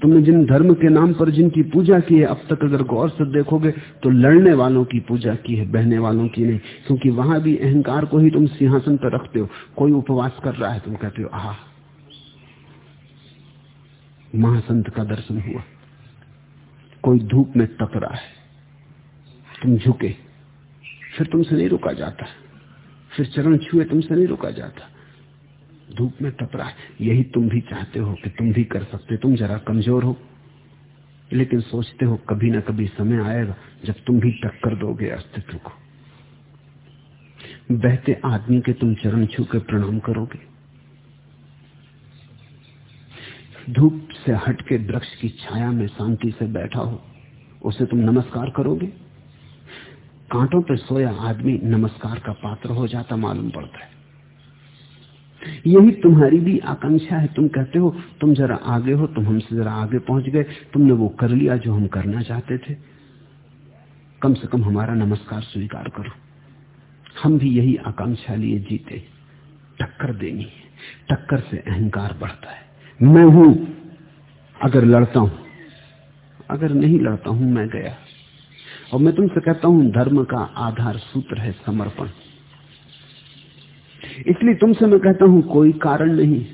तुमने जिन धर्म के नाम पर जिनकी पूजा की है, अब तक अगर गौर से देखोगे तो लड़ने वालों की पूजा की है, बहने वालों की नहीं। क्योंकि वहाँ भी अहंकार को ही तुम सिंहासन पर रखते हो। कोई उपवास कर रहा है, तुम कहते हो, आह। महासंत का दर्शन हुआ। कोई धूप में तप रहा है। तुम झुके। फिर तुमसे नहीं रुका जाता। फिर चरण छुए, तुमसे नहीं रुका जाता। धूप में तप रहा है। यही तुम भी चाहते हो कि तुम भी कर सकते। तुम जरा कमज़ोर हो। लेकिन सोचते हो कभी ना कभी समय आएगा जब तुम भी टक्कर दोगे अस्तित्व को। बहते आदमी के तुम चरण छू के प्रणाम करोगे। धूप से हटके वृक्ष की छाया में शांति से बैठा हो, उसे तुम नमस्कार करोगे? कांटों पर सोया आदमी नमस्कार का पात्र हो जाता मालूम पड़ता है। यही तुम्हारी भी आकांक्षा है। तुम कहते हो, तुम जरा आगे हो, तुम हमसे जरा आगे पहुँच गए। तुमने वो कर लिया जो हम करना चाहते थे। कम से कम हमारा नमस्कार स्वीकार करो। हम भी यही आकांक्षा लिए जीते। टक्कर देनी है। टक्कर से अहंकार बढ़ता है। मैं हूँ, अगर लड़ता हूँ, अगर नहीं लड़ता हूँ, मैं गया। और मैं तुमसे कहता हूँ, धर्म का आधार सूत्र है समर्पण। इसलिए तुमसे मैं कहता हूँ, कोई कारण नहीं।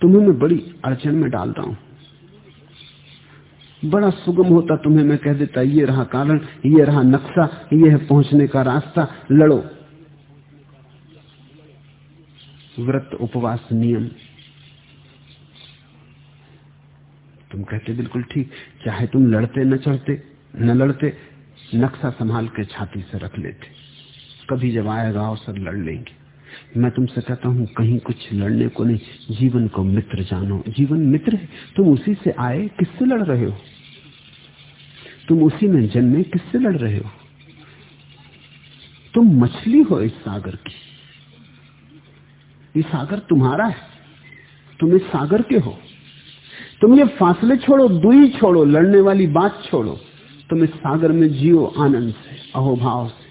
तुम्हें मैं बड़ी अड़चन में डाल रहा हूँ। बड़ा सुगम होता तुम्हें मैं कह देता, ये रहा कारण, ये रहा नक्शा, ये है पहुँचने का रास्ता, लड़ो। व्रत उपवास नियम। तुम कहते बिल्कुल ठीक, चाहे तुम लड़ते न चढ़ते, न लड़ते, नक्शा संभाल के छाती से रख लेते। कभी जब आएगा अवसर लड़ लेंगे। मैं तुमसे कहता हूँ, कहीं कुछ लड़ने को नहीं, जीवन को मित्र जानो। जीवन मित्र है, तुम उसी से आए, किससे लड़ रहे हो? तुम उसी में जन्मे, किससे लड़ रहे हो? तुम मछली हो इस सागर की। ये सागर तुम्हारा है, तुम इस सागर के हो। तुम ये फासले छोड़ो, दुई छोड़ो, लड़ने वाली बात छोड़ो। तुम इस सागर में जियो आनंद से, अहोभाव से।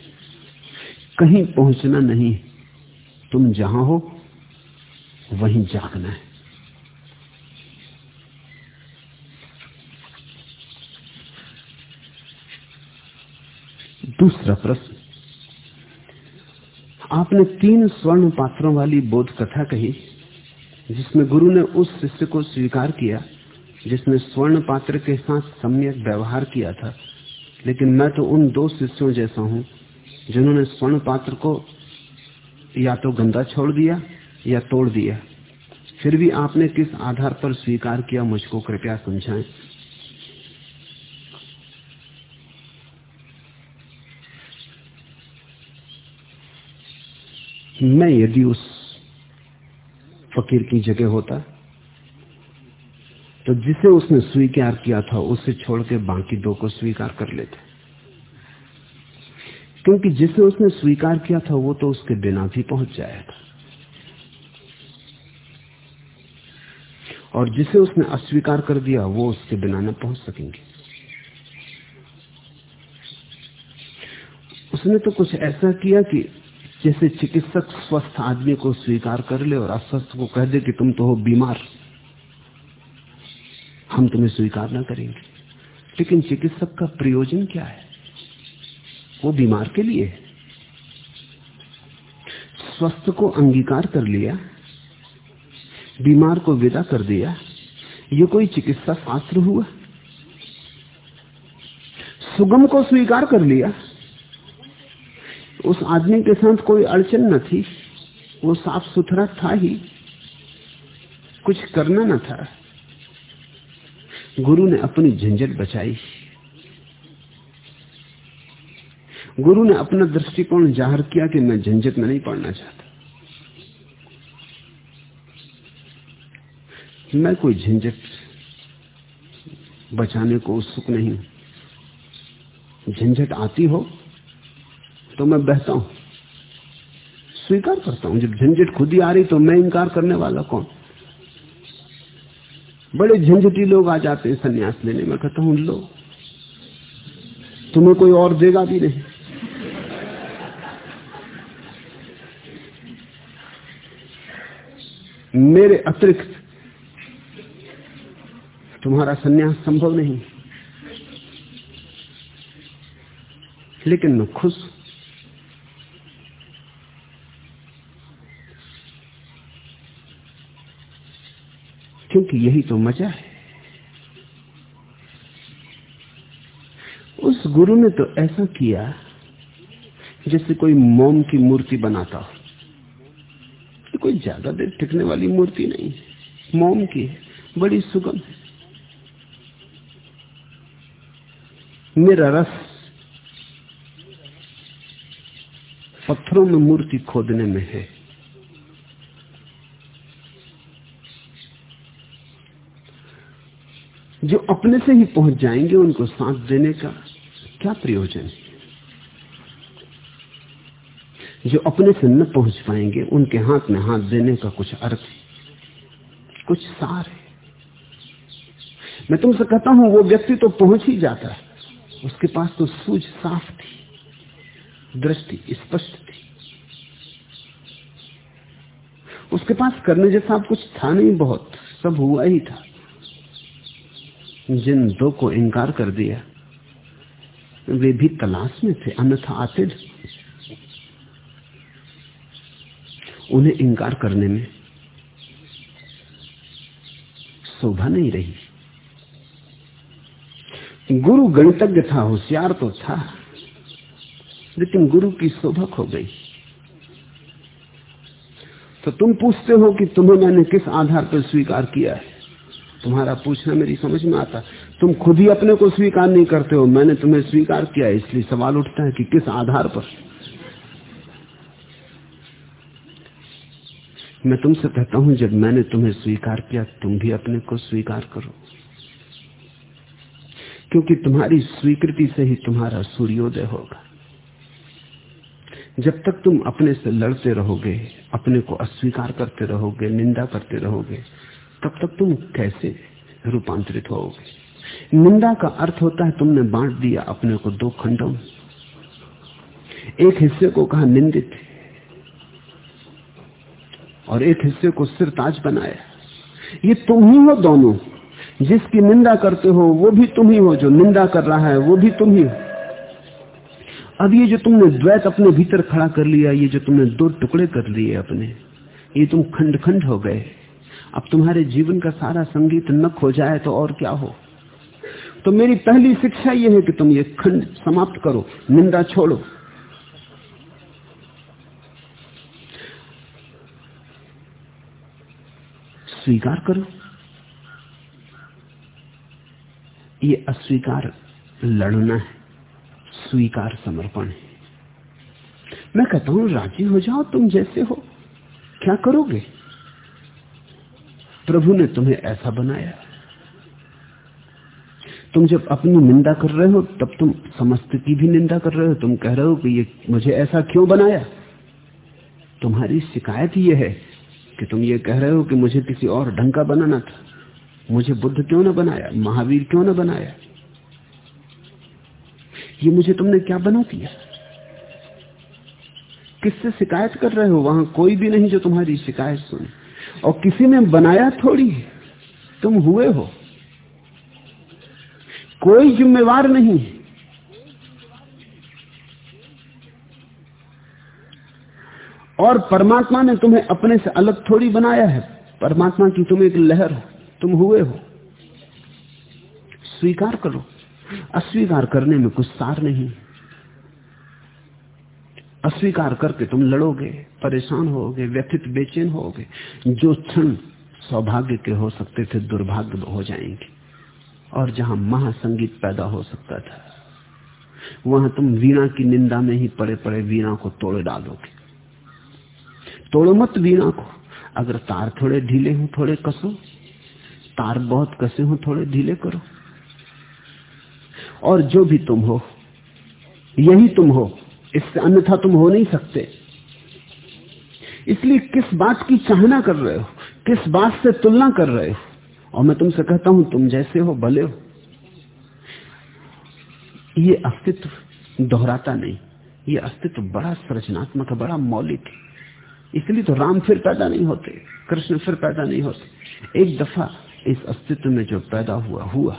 कहीं पहुँचना नहीं। तुम जहाँ हो, वहीं जागना है। दूसरा प्रश्न। आपने तीन स्वर्ण पात्रों वाली बोध कथा कही, जिसमें गुरु ने उस शिष्य को स्वीकार किया जिसने स्वर्ण पात्र के साथ सम्यक व्यवहार किया था। लेकिन मैं तो उन दो शिष्यों जैसा हूँ, जिन्होंने स्वर्ण पात्र को या तो गंदा छोड़ दिया या तोड़ दिया। फिर भी आपने किस आधार पर स्वीकार किया, मुझको कृपया समझाएँ। मैं यदि उस फकीर की जगह होता तो जिसे उसने स्वीकार किया था, उसे छोड़ के बाकी दो को स्वीकार कर लेते। क्योंकि जिसे उसने स्वीकार किया था, वो तो उसके बिना भी पहुँच जाएगा। और जिसे उसने अस्वीकार कर दिया, वो उसके बिना न पहुँच सकेंगे। उसने तो कुछ ऐसा किया कि जैसे चिकित्सक स्वस्थ आदमी को स्वीकार कर ले और अस्वस्थ को कह दे कि तुम तो हो बीमार। हम तुम्हें स्वीकार ना करेंगे। लेकिन चिकित्सक का प्रयोजन क्या है? वो बीमार के लिए है। स्वस्थ को अंगीकार कर लिया, बीमार को विदा कर दिया, ये कोई चिकित्सा शास्त्र हुआ? सुगम को स्वीकार कर लिया, उस आदमी के साथ कोई अड़चन न थी, वो साफ़ सुथरा था ही, कुछ करना न था। गुरु ने अपनी झंझट बचाई। गुरु ने अपना दृष्टिकोण ज़ाहिर किया कि मैं झंझट में नहीं पड़ना चाहता। मैं कोई झंझट बचाने को उत्सुक नहीं हूँ। झंझट आती हो तो मैं बहता हूँ। स्वीकार करता हूँ, जब झंझट खुद ही आ रही तो मैं इनकार करने वाला कौन? बड़े झंझटी लोग आ जाते हैं सन्यास लेने में। कहता हूँ, लो, तुम्हें कोई और देगा भी नहीं। मेरे अतिरिक्त तुम्हारा सन्यास संभव नहीं। लेकिन मैं खुश क्योंकि यही तो मज़ा है। उस गुरु ने तो ऐसा किया जैसे कोई मोम की मूर्ति बनाता हो। तो कोई ज़्यादा देर टिकने वाली मूर्ति नहीं मोम की है, बड़ी सुगम है। मेरा रस पत्थरों में मूर्ति खोदने में है। जो अपने से ही पहुँच जाएँगे उनको सांस देने का क्या प्रयोजन है? जो अपने से न पहुँच पाएँगे, उनके हाथ में हाथ देने का कुछ अर्थ है, कुछ सार है। मैं तुमसे कहता हूँ, वो व्यक्ति तो पहुँच ही जाता है। उसके पास तो सूझ साफ़ थी, दृष्टि स्पष्ट थी। उसके पास करने जैसा कुछ था नहीं, बहुत, सब हुआ ही था। जिन दो को इनकार कर दिया, वे भी तलाश में थे, अन्यथा आते उन्हें इनकार करने में शोभा नहीं रही। गुरु गणितज्ञ था, होशियार तो था, लेकिन गुरु की शोभा खो गई। तो तुम पूछते हो कि तुम्हें मैंने किस आधार पर स्वीकार किया है? तुम्हारा पूछना मेरी समझ में आता। तुम खुद ही अपने को स्वीकार नहीं करते हो। मैंने तुम्हें स्वीकार किया इसलिए सवाल उठता है कि किस आधार पर? मैं तुमसे कहता हूँ, जब मैंने तुम्हें स्वीकार किया, तुम भी अपने को स्वीकार करो। क्योंकि तुम्हारी स्वीकृति से ही तुम्हारा सूर्योदय होगा। जब तक तुम अपने से लड़ते रहोगे, अपने को अस्वीकार करते रहोगे, निंदा करते रहोगे तब तक तुम कैसे रूपांतरित होगे निंदा का अर्थ होता है तुमने बांट दिया अपने को दो खंडों। में एक हिस्से को कहा निंदित और एक हिस्से को सिरताज बनाया। ये तुम ही हो दोनों। जिसकी निंदा करते हो, वो भी तुम ही हो। जो निंदा कर रहा है, वो भी तुम ही हो। अब ये जो तुमने द्वैत अपने भीतर खड़ा कर लिया, ये जो तुमने दो टुकड़े कर लिए अपने, ये तुम खंड खंड हो गए। अब तुम्हारे जीवन का सारा संगीत न खो जाए तो और क्या हो? तो मेरी पहली शिक्षा यह है कि तुम ये खंड समाप्त करो, निंदा छोड़ो। स्वीकार करो। ये अस्वीकार लड़ना है, स्वीकार समर्पण है। मैं कहता हूँ, राज़ी हो जाओ, तुम जैसे हो। क्या करोगे? प्रभु ने तुम्हें ऐसा बनाया। तुम जब अपनी निंदा कर रहे हो, तब तुम समस्त की भी निंदा कर रहे हो। तुम कह रहे हो कि ये मुझे ऐसा क्यों बनाया? तुम्हारी शिकायत ये है कि तुम ये कह रहे हो कि मुझे किसी और ढंग का बनाना था। मुझे बुद्ध क्यों ना बनाया? महावीर क्यों ना बनाया? ये मुझे तुमने क्या बना दिया? किससे शिकायत कर रहे हो? वहाँ कोई भी नहीं जो तुम्हारी शिकायत सुने। और किसी ने बनाया थोड़ी, तुम हुए हो। कोई जिम्मेवार नहीं। और परमात्मा ने तुम्हें अपने से अलग थोड़ी बनाया है। परमात्मा की तुम एक लहर हो, तुम हुए हो। स्वीकार करो। अस्वीकार करने में कुछ सार नहीं। अस्वीकार करके तुम लड़ोगे, परेशान होगे, व्यथित, बेचैन होगे। जो क्षण सौभाग्य के हो सकते थे, दुर्भाग्य हो जाएँगे। और जहाँ महासंगीत पैदा हो सकता था, वहाँ तुम वीणा की निंदा में ही पड़े पड़े वीणा को तोड़ डालोगे। तोड़ो मत वीणा को। अगर तार थोड़े ढीले हो, थोड़े कसो। तार बहुत कसे हो, थोड़े ढीले करो। और जो भी तुम हो, यही तुम हो। इससे अन्यथा तुम हो नहीं सकते। इसलिए किस बात की चाहना कर रहे हो? किस बात से तुलना कर रहे हो? और मैं तुमसे कहता हूँ, तुम जैसे हो, भले हो। ये अस्तित्व दोहराता नहीं। ये अस्तित्व बड़ा संरचनात्मक है, बड़ा मौलिक है। इसलिए तो राम फिर पैदा नहीं होते, कृष्ण फिर पैदा नहीं होते। एक दफ़ा इस अस्तित्व में जो पैदा हुआ हुआ।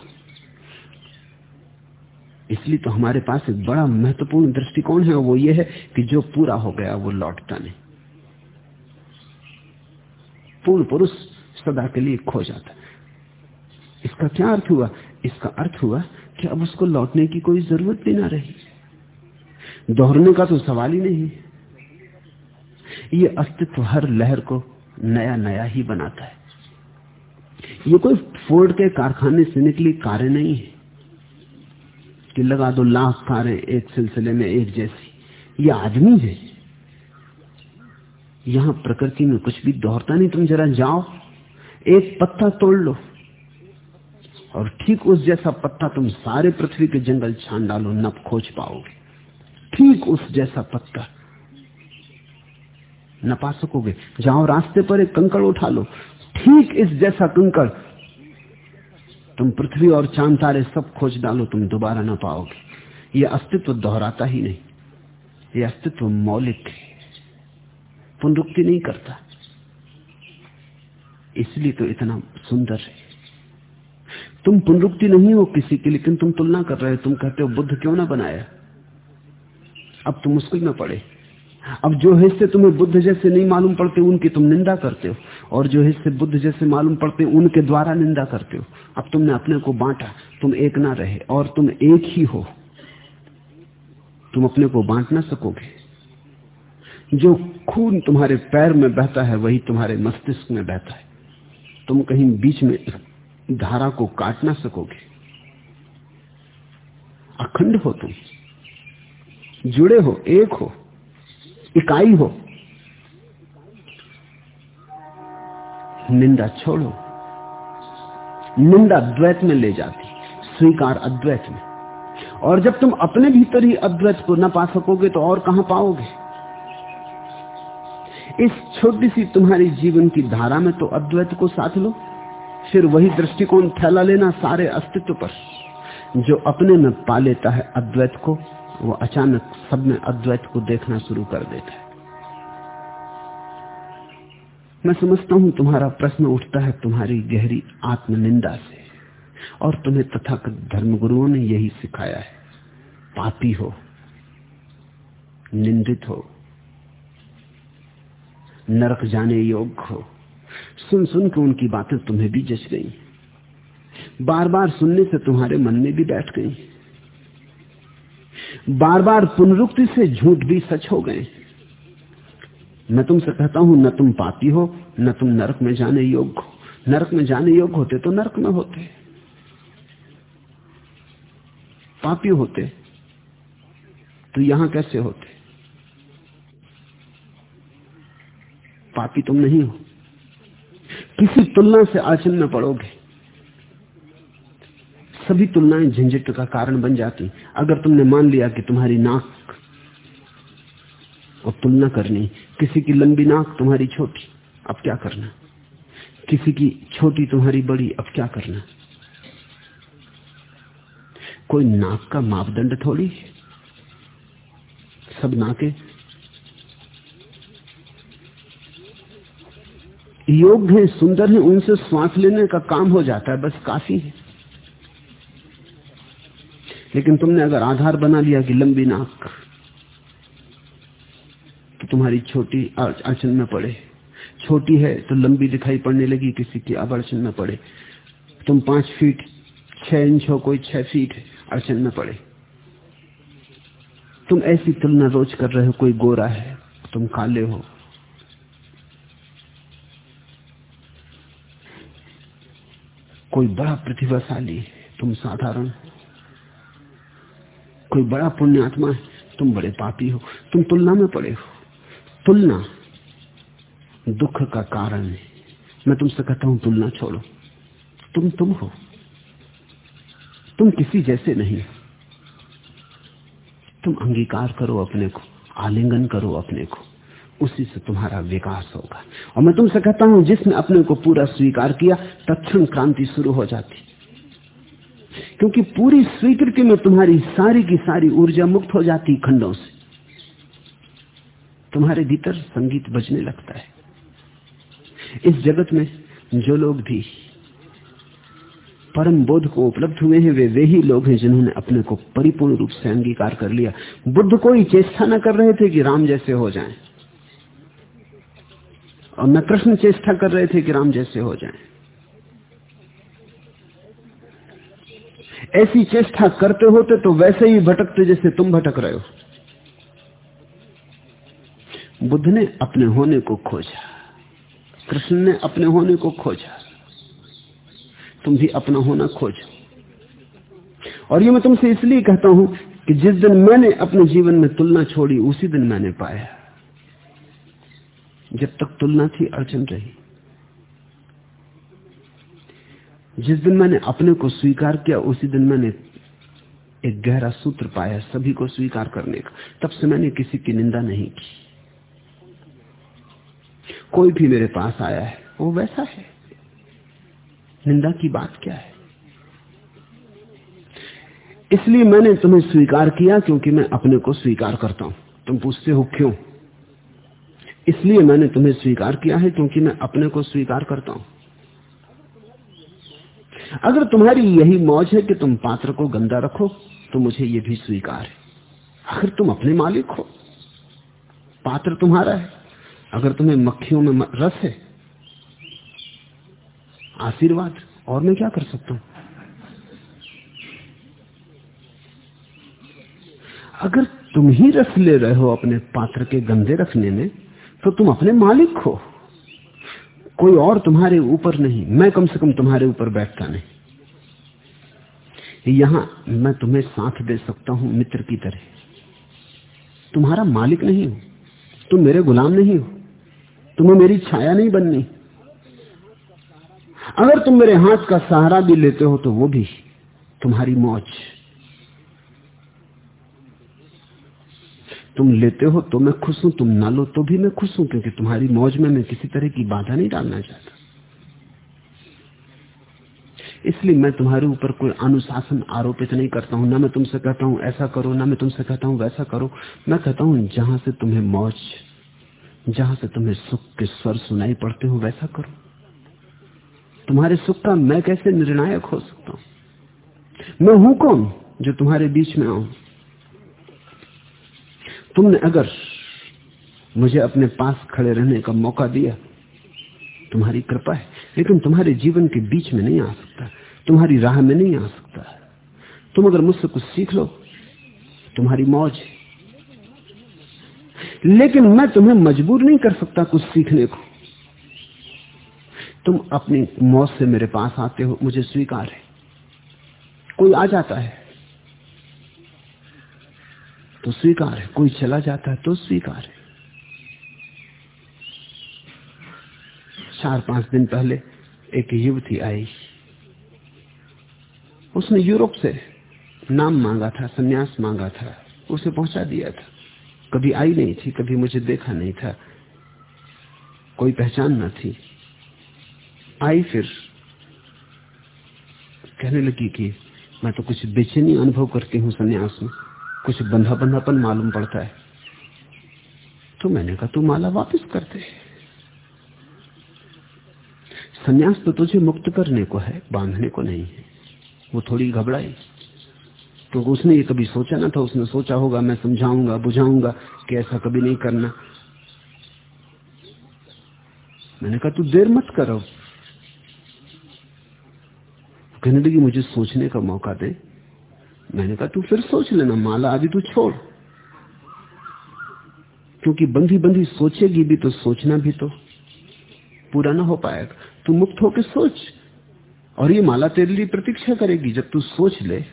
इसलिए तो हमारे पास एक बड़ा महत्वपूर्ण दृष्टिकोण है वो ये है कि जो पूरा हो गया वो लौटता नहीं पूर्ण पुरुष सदा के लिए खो जाता इसका क्या अर्थ हुआ? इसका अर्थ हुआ कि अब उसको लौटने की कोई ज़रूरत भी ना रही। दोहरने का तो सवाल ही नहीं ये अस्तित्व हर लहर को नया नया ही बनाता है। ये कोई फोर्ड के कारखाने से निकली कारें नहीं है। कि लगा दो लाख कारें एक सिलसिले में एक जैसी। ये आदमी है। यहाँ प्रकृति में कुछ भी दोहरता नहीं, तुम जरा जाओ, एक पत्ता तोड़ लो। और ठीक उस जैसा पत्ता तुम सारे पृथ्वी के जंगल छान डालो न खोज पाओगे। ठीक उस जैसा पत्ता। न पा सकोगे। जाओ रास्ते पर एक कंकड़ उठा लो। ठीक इस जैसा कंकड़ तुम पृथ्वी और चाँद तारे सब खोज डालो, तुम दोबारा ना पाओगे। ये अस्तित्व दोहराता ही नहीं। ये अस्तित्व मौलिक है। पुनरुक्ति नहीं करता। इसलिए तो इतना सुंदर है। तुम पुनरुक्ति नहीं हो किसी की लेकिन तुम तुलना कर रहे हो। तुम कहते हो, बुद्ध क्यों ना बनाया? अब तुम मुश्किल में पड़े। अब जो हिस्से तुम्हें बुद्ध जैसे नहीं मालूम पड़ते, उनकी तुम निंदा करते हो। और जो हिस्से बुद्ध जैसे मालूम पड़ते, उनके द्वारा निंदा करते हो। अब तुमने अपने को बांटा, तुम एक ना रहे, और तुम एक ही हो। तुम अपने को बांट ना सकोगे। जो खून तुम्हारे पैर में बहता है, वही तुम्हारे मस्तिष्क में बहता है। तुम कहीं बीच में धारा को काट ना सकोगे। अखंड हो तुम। जुड़े हो, एक हो। इकाई हो। निंदा छोड़ो। निंदा द्वैत में ले जाती। स्वीकार अद्वैत में। और जब तुम अपने भीतर ही अद्वैत को न पा सकोगे तो और कहाँ पाओगे? इस छोटी सी तुम्हारी जीवन की धारा में तो अद्वैत को साथ लो। फिर वही दृष्टिकोण फैला लेना सारे अस्तित्व पर, जो अपने में पा लेता है अद्वैत को। वो अचानक सब में अद्वैत को देखना शुरू कर देता है। मैं समझता हूँ तुम्हारा प्रश्न उठता है तुम्हारी गहरी आत्मनिंदा से, और तुम्हें तथाकथ धर्मगुरुओं ने यही सिखाया है। पापी हो, निंदित हो, नरक जाने योग्य हो सुन सुन के उनकी बातें तुम्हें भी जच गई। बार बार सुनने से तुम्हारे मन में भी बैठ गई। बार बार पुनरुक्ति से झूठ भी सच हो गए। मैं तुमसे कहता हूँ, न तुम पापी हो, न तुम नरक में जाने योग्य हो। नरक में जाने योग्य होते तो नरक में होते। पापी होते तो यहाँ कैसे होते? पापी तुम नहीं हो। किसी तुलना से आचरण में पड़ोगे। सभी तुलनाएँ झंझट का कारण बन जाती। अगर तुमने मान लिया कि तुम्हारी नाक और तुलना करनी, किसी की लंबी नाक तुम्हारी छोटी, अब क्या करना? किसी की छोटी तुम्हारी बड़ी, अब क्या करना? कोई नाक का मापदंड थोड़ी? सब नाके? योग्य है, सुंदर है, उनसे श्वास लेने का काम हो जाता है, बस काफ़ी है। लेकिन तुमने अगर आधार बना लिया कि लंबी नाक तो तुम्हारी छोटी अड़चन में पड़े। छोटी है तो लंबी दिखाई पड़ने लगी, किसी की अब अड़चन में पड़े। तुम पाँच फीट, छह इंच हो, कोई छह फीट, अड़चन में पड़े। तुम ऐसी तुलना रोज कर रहे हो, कोई गोरा है, तुम काले हो। कोई बड़ा प्रतिभाशाली है, तुम साधारण कोई बड़ा पुण्य आत्मा है, तुम बड़े पापी हो, तुम तुलना में पड़े हो। तुलना दुख का कारण है। मैं तुमसे कहता हूँ, तुलना छोड़ो। तुम तुम हो। तुम किसी जैसे नहीं तुम अंगीकार करो अपने को, आलिंगन करो अपने को। उसी से तुम्हारा विकास होगा। और मैं तुमसे कहता हूँ, जिसने अपने को पूरा स्वीकार किया तत्ण क्रांति शुरू हो जाती। क्योंकि पूरी स्वीकृति में तुम्हारी सारी की सारी ऊर्जा मुक्त हो जाती खंडों से। तुम्हारे भीतर संगीत बजने लगता है। इस जगत में जो लोग भी परम बोध को उपलब्ध हुए हैं, वे वे ही लोग हैं जिन्होंने अपने को परिपूर्ण रूप से अंगीकार कर लिया। बुद्ध कोई चेष्टा न कर रहे थे कि राम जैसे हो जाएँ। और न कृष्ण चेष्टा कर रहे थे कि राम जैसे हो जाएँ। ऐसी चेष्टा करते होते तो वैसे ही भटकते जैसे तुम भटक रहे हो। बुद्ध ने अपने होने को खोजा। कृष्ण ने अपने होने को खोजा। तुम भी अपना होना खोजो। और ये मैं तुमसे इसलिए कहता हूँ कि जिस दिन मैंने अपने जीवन में तुलना छोड़ी, उसी दिन मैंने पाया। जब तक तुलना थी अड़चन रही। जिस दिन मैंने अपने को स्वीकार किया, उसी दिन मैंने एक गहरा सूत्र पाया सभी को स्वीकार करने का। तब से मैंने किसी की निंदा नहीं की। कोई भी मेरे पास आया है, वो वैसा है। निंदा की बात क्या है? इसलिए मैंने तुम्हें स्वीकार किया क्योंकि मैं अपने को स्वीकार करता हूँ। तुम पूछते हो क्यों? इसलिए मैंने तुम्हें स्वीकार किया है क्योंकि मैं अपने को स्वीकार करता हूँ। अगर तुम्हारी यही मौज है कि तुम पात्र को गंदा रखो तो मुझे यह भी स्वीकार है। अगर तुम अपने मालिक हो, पात्र तुम्हारा है। अगर तुम्हें मक्खियों में रस है, आशीर्वाद, और मैं क्या कर सकता हूँ? अगर तुम ही रस ले रहे हो अपने पात्र के गंदे रखने में तो तुम अपने मालिक हो। कोई और तुम्हारे ऊपर नहीं, मैं कम से कम तुम्हारे ऊपर बैठता नहीं। यहाँ मैं तुम्हें साथ दे सकता हूँ मित्र की तरह। तुम्हारा मालिक नहीं हो, तुम मेरे गुलाम नहीं हो, तुम्हें मेरी छाया नहीं बननी। अगर तुम मेरे हाथ का सहारा भी लेते हो तो वो भी तुम्हारी मौज। तुम लेते हो तो मैं खुश हूँ, तुम ना लो तो भी मैं खुश हूँ, क्योंकि तुम्हारी मौज में मैं किसी तरह की बाधा नहीं डालना चाहता। इसलिए मैं तुम्हारे ऊपर कोई अनुशासन आरोपित नहीं करता हूँ, ना मैं तुमसे कहता हूँ, ऐसा करो, ना मैं तुमसे कहता हूँ, वैसा करो। मैं कहता हूँ, जहाँ से तुम्हें मौज, जहाँ से तुम्हें सुख के स्वर सुनाई पड़ते हो, वैसा करो। तुम्हारे सुख का मैं कैसे निर्णायक हो सकता हूँ? मैं हूँ कौन जो तुम्हारे बीच में आऊँ? तुमने अगर मुझे अपने पास खड़े रहने का मौका दिया, तुम्हारी कृपा है। लेकिन तुम्हारे जीवन के बीच में नहीं आ सकता, तुम्हारी राह में नहीं आ सकता। तुम अगर मुझसे कुछ सीख लो, तुम्हारी मौज लेकिन मैं तुम्हें मजबूर नहीं कर सकता कुछ सीखने को। तुम अपनी मौत से मेरे पास आते हो, मुझे स्वीकार है। कोई आ जाता है। तो स्वीकार है। कोई चला जाता है तो स्वीकार है। चार पाँच दिन पहले एक युवती आई। उसने यूरोप से नाम मांगा था, सन्यास मांगा था। उसे पहुँचा दिया था। कभी आई नहीं थी, कभी मुझे देखा नहीं था। कोई पहचान न थी। आई फिर। कहने लगी कि मैं तो कुछ बेचैनी अनुभव करती हूँ सन्यास में। कुछ बंधा बंधापन मालूम पड़ता है। तो मैंने कहा, तू माला वापस कर दे। सन्यास तो तुझे मुक्त करने को है, बांधने को नहीं है। वो थोड़ी घबराई। तो उसने ये कभी सोचा ना था? उसने सोचा होगा, मैं समझाऊँगा, बुझाऊँगा कि ऐसा कभी नहीं करना। मैंने कहा, तू देर मत करो कहने लगी, मुझे सोचने का मौका दे। मैंने कहा, तू फिर सोच लेना, माला अभी तू छोड़। क्योंकि बंधी बंधी सोचेगी भी तो सोचना भी तो। पूरा ना हो पाएगा। तू मुक्त होकर सोच, और ये माला तेरे लिए प्रतीक्षा करेगी। जब तू सोच ले,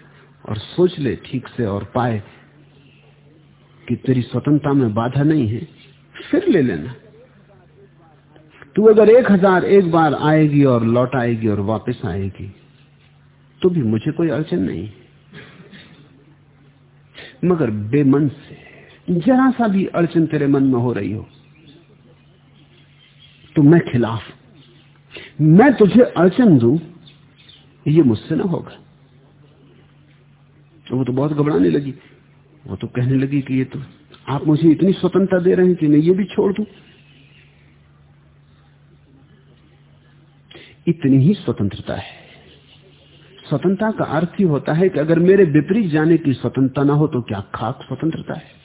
और सोच ले ठीक से और पाए कि तेरी स्वतंत्रता में बाधा नहीं है, फिर ले लेना। तू अगर एक हज़ार एक बार आएगी और लौट आएगी और वापस आएगी तो भी मुझे कोई अड़चन नहीं। मगर बेमन से। जरा सा भी अड़चन तेरे मन में हो रही हो तो मैं खिलाफ मैं तुझे अड़चन दू, ये मुझसे ना होगा। तो वो तो बहुत घबराने लगी। वो तो कहने लगी कि ये तो आप मुझे इतनी स्वतंत्रता दे रहे हैं कि मैं ये भी छोड़ दू। इतनी ही स्वतंत्रता है। स्वतंत्रता का अर्थ ही होता है कि अगर मेरे विपरीत जाने की स्वतंत्रता ना हो तो क्या खाक स्वतंत्रता है?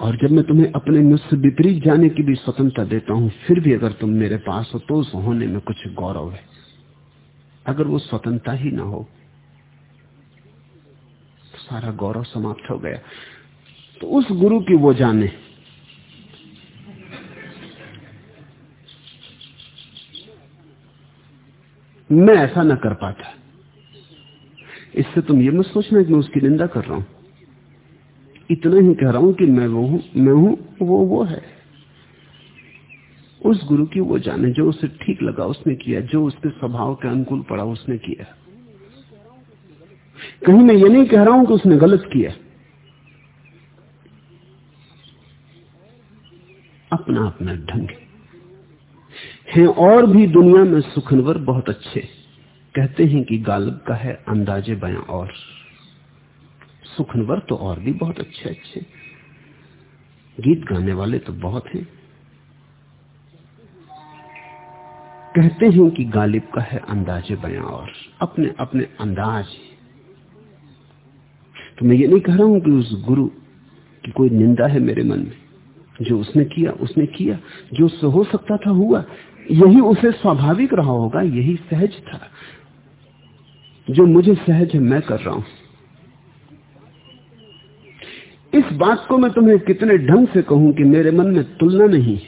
और जब मैं तुम्हें अपने मुझसे विपरीत जाने की भी स्वतंत्रता देता हूँ, फिर भी अगर तुम मेरे पास हो तो उस होने में कुछ गौरव है। अगर वो स्वतंत्रता ही ना हो तो सारा गौरव समाप्त हो गया। तो उस गुरु की वो जाने। मैं ऐसा ना कर पाता। इससे तुम ये मत सोचना कि मैं उसकी निंदा कर रहा हूँ। इतना ही कह रहा हूँ कि मैं वो हूँ, मैं हूँ, वो वो है। उस गुरु की वो जाने, जो उसे ठीक लगा उसने किया, जो उसके स्वभाव के अनुकूल पड़ा उसने किया। कहीं मैं ये नहीं कह रहा हूँ कि उसने गलत किया। अपना अपना ढंग है। और भी दुनिया में सुखनवर बहुत अच्छे। कहते हैं कि गालब का है अंदाजे बयां और। सुखनवर तो और भी बहुत अच्छे अच्छे। गीत गाने वाले तो बहुत हैं। कहते हैं कि गालिब का है अंदाजे बयां और। अपने अपने अंदाज तो मैं ये नहीं कह रहा हूँ कि उस गुरु की कोई निंदा है मेरे मन में। जो उसने किया उसने किया। जो हो सकता था, हुआ। यही उसे स्वाभाविक रहा होगा, यही सहज था। जो मुझे सहज है, मैं कर रहा हूँ। इस बात को मैं तुम्हें कितने ढंग से कहूँ कि मेरे मन में तुलना नहीं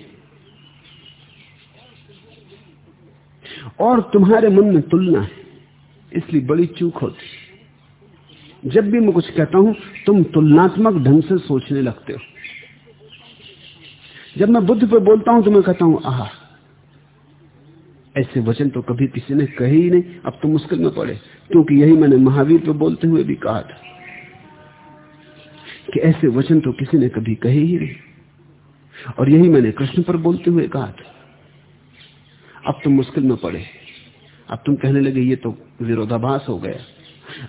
और तुम्हारे मन में तुलना है, इसलिए बड़ी चूक होती जब भी मैं कुछ कहता हूँ, तुम तुलनात्मक ढंग से सोचने लगते हो। जब मैं बुद्ध पर बोलता हूँ तो मैं कहता हूँ, आह ऐसे वचन तो कभी किसी ने कहे ही नहीं। अब तो मुश्किल में पड़े। क्योंकि यही मैंने महावीर पे बोलते हुए भी कहा था कि ऐसे वचन तो किसी ने कभी कहे ही नहीं। और यही मैंने कृष्ण पर बोलते हुए कहा था। अब तुम मुश्किल में पड़े। अब तुम कहने लगे, ये तो विरोधाभास हो गया।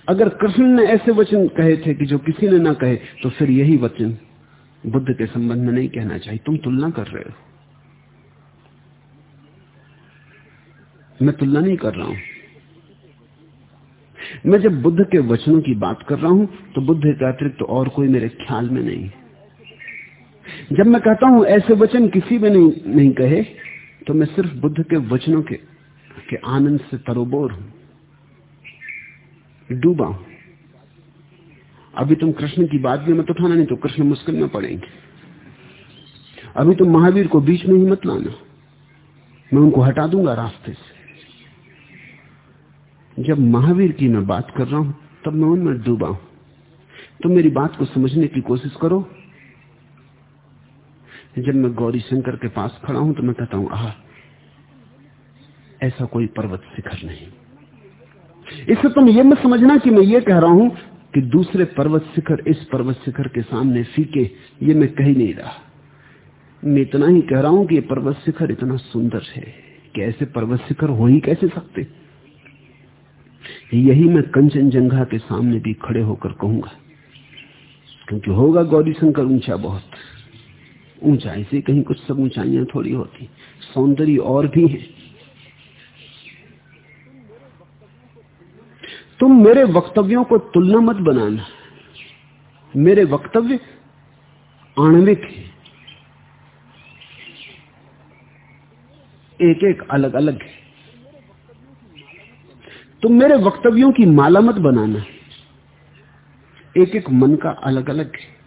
अगर कृष्ण ने ऐसे वचन कहे थे कि जो किसी ने ना कहे तो फिर यही वचन बुद्ध के संबंध में नहीं कहना चाहिए। तुम तुलना कर रहे हो। मैं तुलना नहीं कर रहा हूँ। मैं जब बुद्ध के वचनों की बात कर रहा हूँ तो बुद्ध के अतिरिक्त तो और कोई मेरे ख्याल में नहीं। जब मैं कहता हूँ ऐसे वचन किसी में नहीं, नहीं कहे तो मैं सिर्फ़ बुद्ध के वचनों के के आनंद से तरोबोर हूँ। डूबा हूँ। अभी तुम कृष्ण की बात भी मत उठाना नहीं तो कृष्ण मुश्किल में पड़ेंगे। अभी तुम महावीर को बीच में ही मत लाना। मैं उनको हटा दूँगा रास्ते से। जब महावीर की मैं बात कर रहा हूँ, तब मैं उनमें डूबा हूँ। तो मेरी बात को समझने की कोशिश करो। जब मैं गौरी शंकर के पास खड़ा हूँ तो मैं कहता हूँ, आह, ऐसा कोई पर्वत शिखर नहीं। इससे तुम ये मत समझना कि मैं ये कह रहा हूँ कि दूसरे पर्वत शिखर इस पर्वत शिखर के सामने फीके, ये मैं कह नहीं रहा। मैं इतना ही कह रहा हूँ कि ये पर्वत शिखर इतना सुंदर है कि ऐसे पर्वत शिखर हो ही कैसे सकते? यही मैं कंचनजंगा के सामने भी खड़े होकर कहूँगा। क्योंकि होगा गौरी शंकर ऊँचा बहुत। ऊंचाई से कहीं कुछ सब ऊंचाइयाँ थोड़ी होती। सौंदर्य और भी है। तुम मेरे वक्तव्यों को तुलना मत बनाना। मेरे वक्तव्य आणविक है। एक एक अलग अलग है। तुम मेरे वक्तव्यों की माला मत बनाना। एक एक मन का अलग अलग है।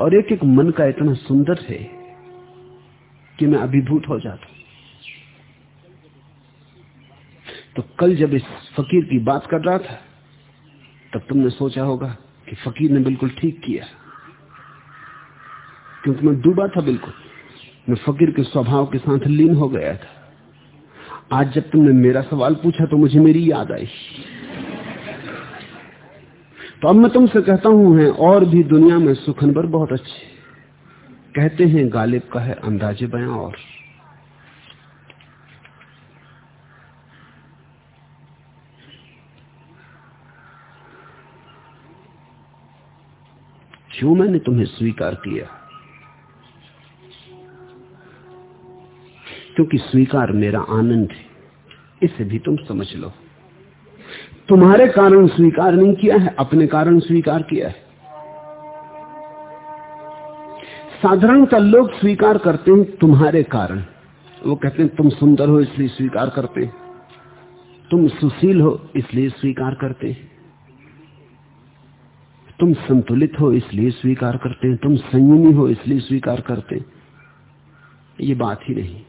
और एक एक मन का इतना सुंदर है कि मैं अभिभूत हो जाता हूँ। तो कल जब इस फकीर की बात कर रहा था, तब तुमने सोचा होगा कि फकीर ने बिल्कुल ठीक किया। क्योंकि मैं डूबा था बिल्कुल। मैं फकीर के स्वभाव के साथ लीन हो गया था। आज जब तुमने मेरा सवाल पूछा तो मुझे मेरी याद आई। तो अब मैं तुमसे कहता हूँ, है, और भी दुनिया में सुखनबर बहुत अच्छे कहते हैं, गालिब का है अंदाजे बयां और। क्यों मैंने तुम्हें स्वीकार किया क्योंकि स्वीकार मेरा आनंद है। इसे भी तुम समझ लो। तुम्हारे कारण स्वीकार नहीं किया है, अपने कारण स्वीकार किया है। साधारणतः लोग स्वीकार करते हैं तुम्हारे कारण। वो कहते हैं, तुम सुंदर हो, इसलिए स्वीकार करते हैं। तुम सुशील हो, इसलिए स्वीकार करते हैं। तुम संतुलित हो, इसलिए स्वीकार करते हैं। तुम संयमी हो, इसलिए स्वीकार करते हैं। ये बात ही नहीं।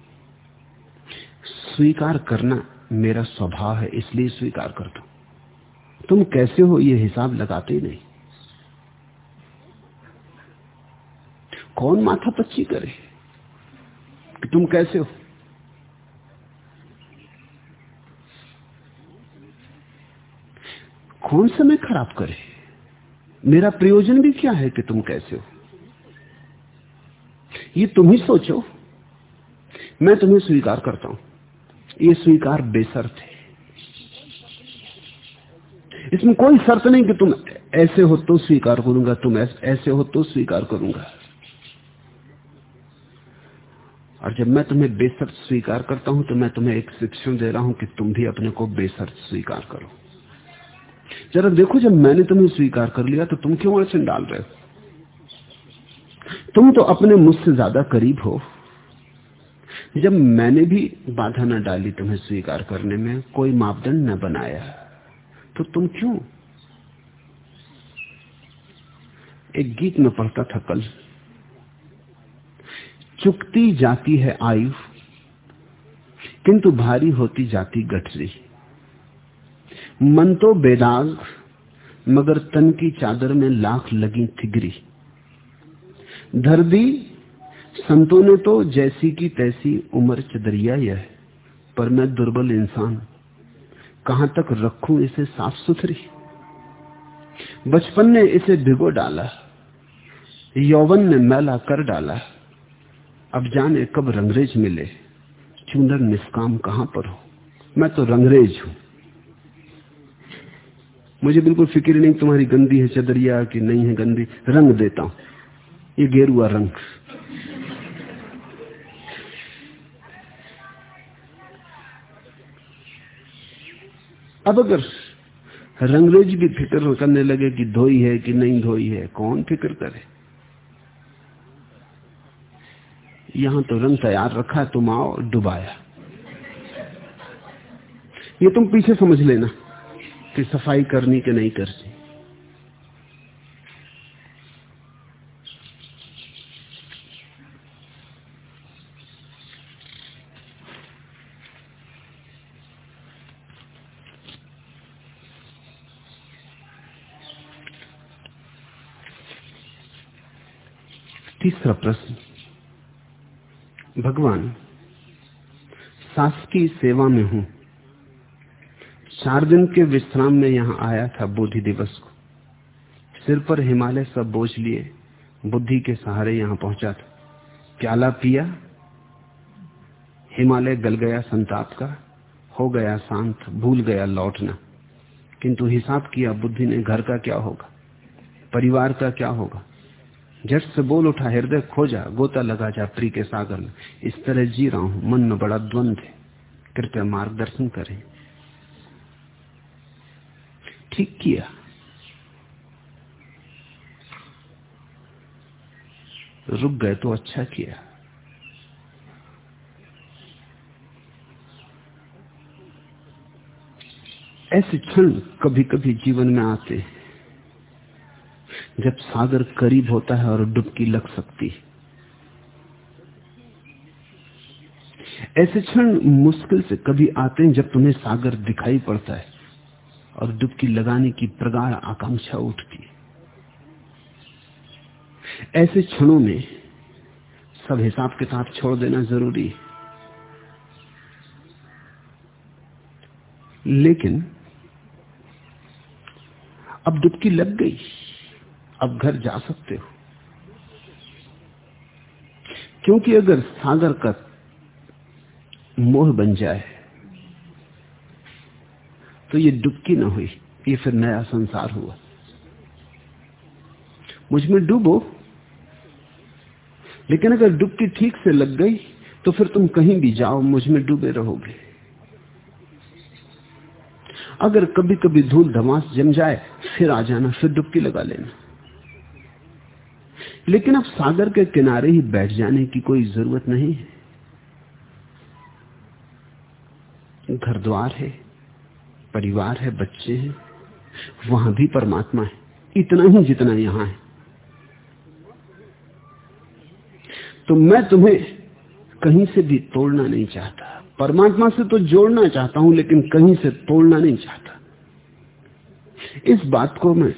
स्वीकार करना मेरा स्वभाव है, इसलिए स्वीकार कर दो। तुम कैसे हो ये हिसाब लगाते ही नहीं। कौन माथा पच्ची करे? कि तुम कैसे हो? कौन समय खराब करे? मेरा प्रयोजन भी क्या है कि तुम कैसे हो? ये तुम ही सोचो। मैं तुम्हें स्वीकार करता हूँ। ये स्वीकार बेसर्त है। इसमें कोई शर्त नहीं कि तुम ऐसे हो तो स्वीकार करूँगा, तुम ऐसे हो तो स्वीकार करूँगा। और जब मैं तुम्हें बेसर्त स्वीकार करता हूँ तो मैं तुम्हें एक शिक्षण दे रहा हूँ कि तुम भी अपने को बेसर्त स्वीकार करो। जरा देखो, जब मैंने तुम्हें स्वीकार कर लिया तो तुम क्यों अड़चन डाल रहे हो? तुम तो अपने मुझसे ज़्यादा करीब हो। जब मैंने भी बाधा न डाली तुम्हें स्वीकार करने में, कोई मापदंड न बनाया तो तुम क्यों? एक गीत में पढ़ता था कल, चुकती जाती है आयु, किंतु भारी होती जाती गठरी। मन तो बेदाग, मगर तन की चादर में लाख लगी थिगरी। धरदी संतों ने तो जैसी की तैसी उम्र चदरिया यह पर मैं दुर्बल इंसान कहाँ तक रखूँ इसे साफ़ सुथरी? बचपन ने इसे भिगो डाला, यौवन ने मैला कर डाला। अब जाने कब रंगरेज मिले चूनर निष्काम कहाँ पर हो? मैं तो रंगरेज हूँ। मुझे बिल्कुल फ़िक्र नहीं तुम्हारी गंदी है चदरिया, कि नहीं है गंदी। रंग देता हूँ। ये गेरुआ रंग। अब अगर रंगरेज भी फ़िक्र करने लगे कि धोई है कि नहीं धोई है, कौन फ़िक्र करे? यहाँ तो रंग तैयार रखा, तुम आओ, डुबाया। ये तुम पीछे समझ लेना कि सफ़ाई करनी कि नहीं करनी। तीसरा प्रश्न। भगवान शासकीय सेवा में हूँ। चार दिन के विश्राम में यहाँ आया था बोधि दिवस को। सिर पर हिमालय सब बोझ लिए, बुद्धि के सहारे यहाँ पहुँचा था। प्याला पिया, हिमालय गल गया संताप का, हो गया शांत, भूल गया लौटना। किंतु हिसाब किया, बुद्धि ने घर का क्या होगा? परिवार का क्या होगा? झट से बोल उठा, हृदय खोजा, गोता लगा जा प्री के सागर। में इस तरह जी रहा हूँ, मन में बड़ा द्वंद है। कृपया मार्गदर्शन करें। ठीक किया। रुक गए तो अच्छा किया। ऐसे क्षण कभी कभी जीवन में आते हैं। जब सागर करीब होता है और डुबकी लग सकती है। ऐसे क्षण मुश्किल से कभी आते हैं जब तुम्हें सागर दिखाई पड़ता है और डुबकी लगाने की प्रगाढ़ आकांक्षा उठती है। ऐसे क्षणों में सब हिसाब किताब छोड़ देना ज़रूरी है। लेकिन अब डुबकी लग गई। अब घर जा सकते हो। क्योंकि अगर सागर का मोह बन जाए तो ये डुबकी ना हुई, ये फिर नया संसार हुआ। मुझमें डूबो, लेकिन अगर डुबकी ठीक से लग गई तो फिर तुम कहीं भी जाओ, मुझमें डूबे रहोगे। अगर कभी कभी धूल धमास जम जाए, फिर आ जाना, फिर डुबकी लगा लेना। लेकिन अब सागर के किनारे ही बैठ जाने की कोई ज़रूरत नहीं है। घर द्वार है, परिवार है, बच्चे हैं, वहाँ भी परमात्मा है, इतना ही जितना यहाँ है। तो मैं तुम्हें कहीं से भी तोड़ना नहीं चाहता। परमात्मा से तो जोड़ना चाहता हूँ, लेकिन कहीं से तोड़ना नहीं चाहता। इस बात को मैं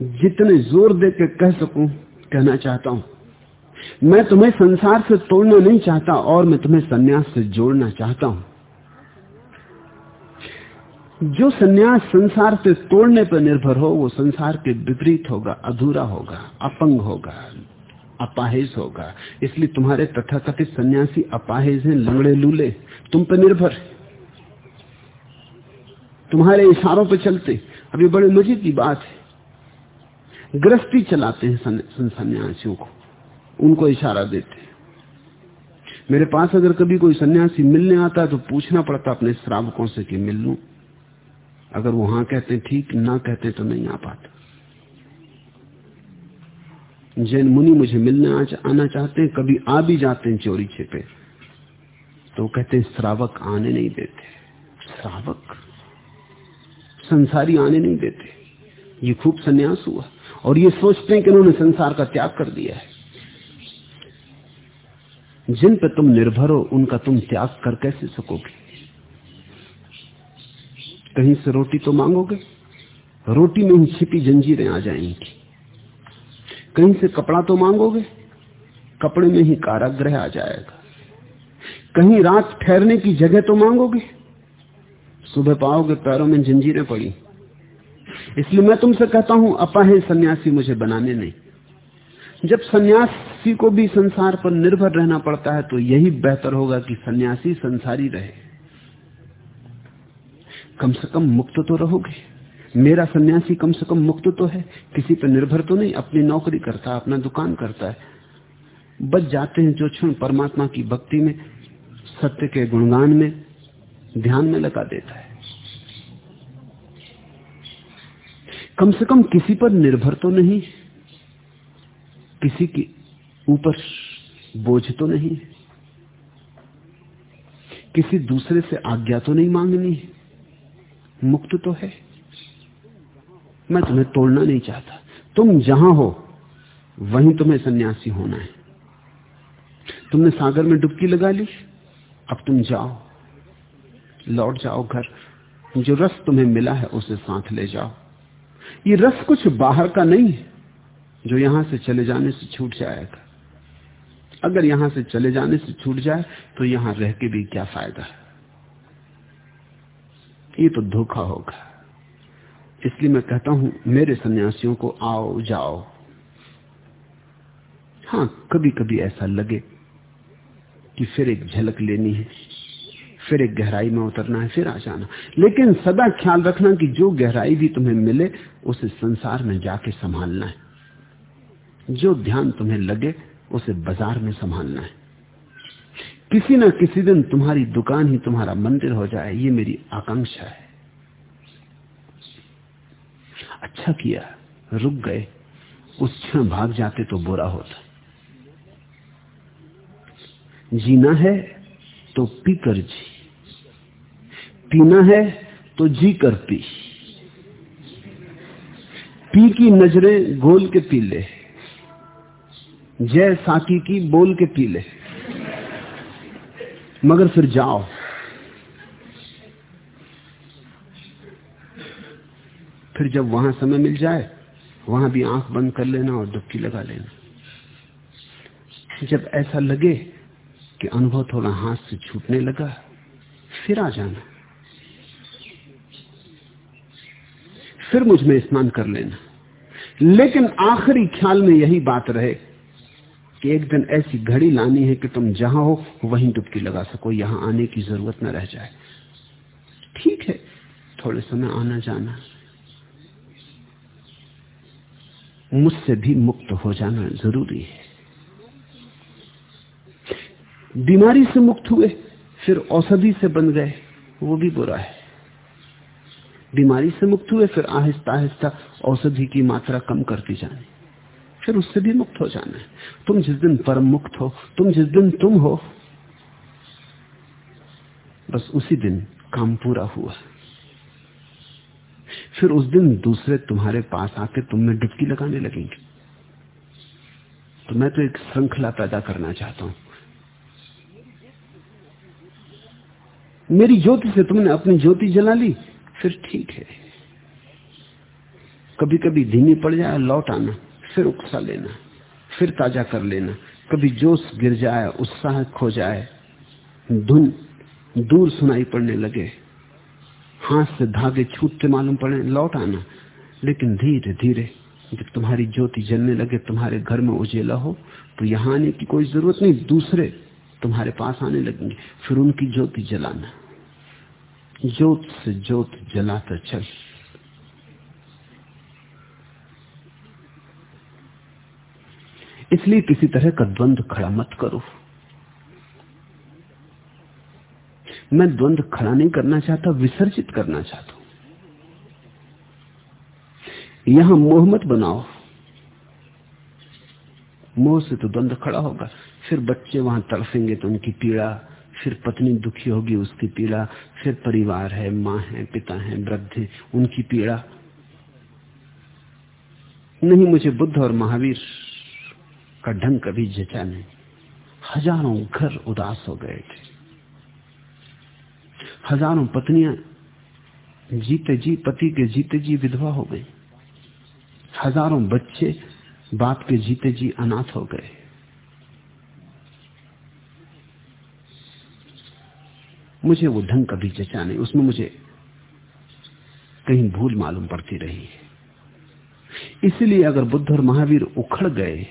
जितने ज़ोर दे कह सकूँ कहना चाहता हूँ। मैं तुम्हें संसार से तोड़ना नहीं चाहता और मैं तुम्हें सन्यास से जोड़ना चाहता हूँ। जो सन्यास संसार से तोड़ने पर निर्भर हो, वो संसार के विपरीत होगा, अधूरा होगा, अपंग होगा, अपाहिज होगा। इसलिए तुम्हारे तथाकथित सन्यासी अपाहिज हैं, लंगड़े लूले, तुम पर निर्भर तुम्हारे इशारों पर चलते। अभी बड़े मज़े की बात है। गृहस्थी चलाते हैं सन्यासियों को। उनको इशारा देते हैं। मेरे पास अगर कभी कोई सन्यासी मिलने आता है तो पूछना पड़ता अपने श्रावकों से कि मिल लू। अगर वो हाँ कहते ठीक, ना कहते तो नहीं आ पाता। जैन मुनि मुझे मिलने आना चाहते हैं, कभी आ भी जाते हैं चोरी छिपे। तो कहते हैं, श्रावक आने नहीं देते। श्रावक? संसारी आने नहीं देते? ये खूब सन्यास हुआ। और ये सोचते हैं कि उन्होंने संसार का त्याग कर दिया है। जिन पर तुम निर्भर हो, उनका तुम त्याग कर कैसे सकोगे? कहीं से रोटी तो मांगोगे? रोटी में ही छिपी जंजीरें आ जाएँगी। कहीं से कपड़ा तो मांगोगे? कपड़े में ही काराग्रह आ जाएगा। कहीं रात ठहरने की जगह तो मांगोगे? सुबह पाओगे पैरों में जंजीरें पड़ी। इसलिए मैं तुमसे कहता हूँ अपाहे सन्यासी मुझे बनाने नहीं। जब सन्यासी को भी संसार पर निर्भर रहना पड़ता है तो यही बेहतर होगा कि सन्यासी संसारी रहे। कम से कम मुक्त तो रहोगे। मेरा सन्यासी कम से कम मुक्त तो है। किसी पर निर्भर तो नहीं, अपनी नौकरी करता, अपना दुकान करता है। बच जाते हैं जो क्षण परमात्मा की भक्ति में, सत्य के गुणगान में, ध्यान में लगा देता है। कम से कम किसी पर निर्भर तो नहीं, किसी के ऊपर बोझ तो नहीं, किसी दूसरे से आज्ञा तो नहीं मांगनी, मुक्त तो है। मैं तुम्हें तोड़ना नहीं चाहता। तुम जहाँ हो, वहीं तुम्हें सन्यासी होना है। तुमने सागर में डुबकी लगा ली, अब तुम जाओ, लौट जाओ घर। जो रस तुम्हें मिला है, उसे साथ ले जाओ। ये रस कुछ बाहर का नहीं है, जो यहाँ से चले जाने से छूट जाएगा। अगर यहाँ से चले जाने से छूट जाए तो यहाँ रह के भी क्या फ़ायदा? है ये तो धोखा होगा। इसलिए मैं कहता हूँ, मेरे सन्यासियों को आओ, जाओ। हाँ कभी कभी ऐसा लगे कि फिर एक झलक लेनी है। फिर एक गहराई में उतरना है, फिर आ जाना। लेकिन सदा ख्याल रखना कि जो गहराई भी तुम्हें मिले, उसे संसार में जाके संभालना है। जो ध्यान तुम्हें लगे, उसे बाज़ार में संभालना है। किसी न किसी दिन तुम्हारी दुकान ही तुम्हारा मंदिर हो जाए, ये मेरी आकांक्षा है। अच्छा किया, रुक गए। उस क्षण भाग जाते तो बुरा होता। जीना है तो पी कर जी। पीना है तो जी कर पी। पी की नज़रें गोल के पी ले। जय साकी की बोल के पी ले। मगर फिर जाओ। फिर जब वहाँ समय मिल जाए, वहाँ भी आँख बंद कर लेना और डुबकी लगा लेना। जब ऐसा लगे कि अनुभव थोड़ा हाथ से छूटने लगा, फिर आ जाना। फिर मुझमें स्नान कर लेना। लेकिन आखिरी ख्याल में यही बात रहे कि एक दिन ऐसी घड़ी लानी है कि तुम जहाँ हो, वहीं डुबकी लगा सको, यहाँ आने की ज़रूरत न रह जाए। ठीक है, थोड़े समय आना जाना। मुझसे भी मुक्त हो जाना ज़रूरी है। बीमारी से मुक्त हुए, फिर औषधि से बन गए, वो भी बुरा है। बीमारी से मुक्त हुए, फिर आहिस्ता आहिस्ता औषधि की मात्रा कम करती जानी। फिर उससे भी मुक्त हो जाना है। तुम जिस दिन परम मुक्त हो, तुम जिस दिन तुम हो, बस उसी दिन काम पूरा हुआ। फिर उस दिन दूसरे तुम्हारे पास आके तुम में डुबकी लगाने लगेंगे। तो मैं तो एक श्रृंखला पैदा करना चाहता हूँ। मेरी ज्योति से तुमने अपनी ज्योति जला ली फिर ठीक है। कभी कभी धीमी पड़ जाए, लौट आना, फिर उकसा लेना, फिर ताज़ा कर लेना। कभी जोश गिर जाए, उत्साह खो जाए, धुन दूर सुनाई पड़ने लगे। हाथ से धागे छूटते मालूम पड़े, लौट आना। लेकिन धीरे धीरे जब तुम्हारी ज्योति जलने लगे, तुम्हारे घर में उजेला हो तो यहाँ आने की कोई ज़रूरत नहीं, दूसरे तुम्हारे पास आने लगेंगे, फिर उनकी ज्योति जलाना। ज्योत से ज्योत जलाता चल। इसलिए किसी तरह का द्वंद खड़ा मत करो। मैं द्वंद खड़ा नहीं करना चाहता, विसर्जित करना चाहता हूँ। यहाँ मोह मत बनाओ। मोह से तो द्वंद खड़ा होगा, फिर बच्चे वहाँ तड़फेंगे तो उनकी पीड़ा फिर पत्नी दुखी होगी, उसकी पीड़ा, फिर परिवार है, माँ है, पिता है, वृद्ध उनकी पीड़ा। नहीं, मुझे बुद्ध और महावीर का ढंग कभी जचा नहीं। हज़ारों घर उदास हो गए थे। हज़ारों पत्नियाँ जीते जी, पति के जीते जी विधवा हो गई। हज़ारों बच्चे बाप के जीते जी अनाथ हो गए। मुझे वो ढंग कभी जचा नहीं, उसमें मुझे कहीं भूल मालूम पड़ती रही है। इसलिए अगर बुद्ध और महावीर उखड़ गए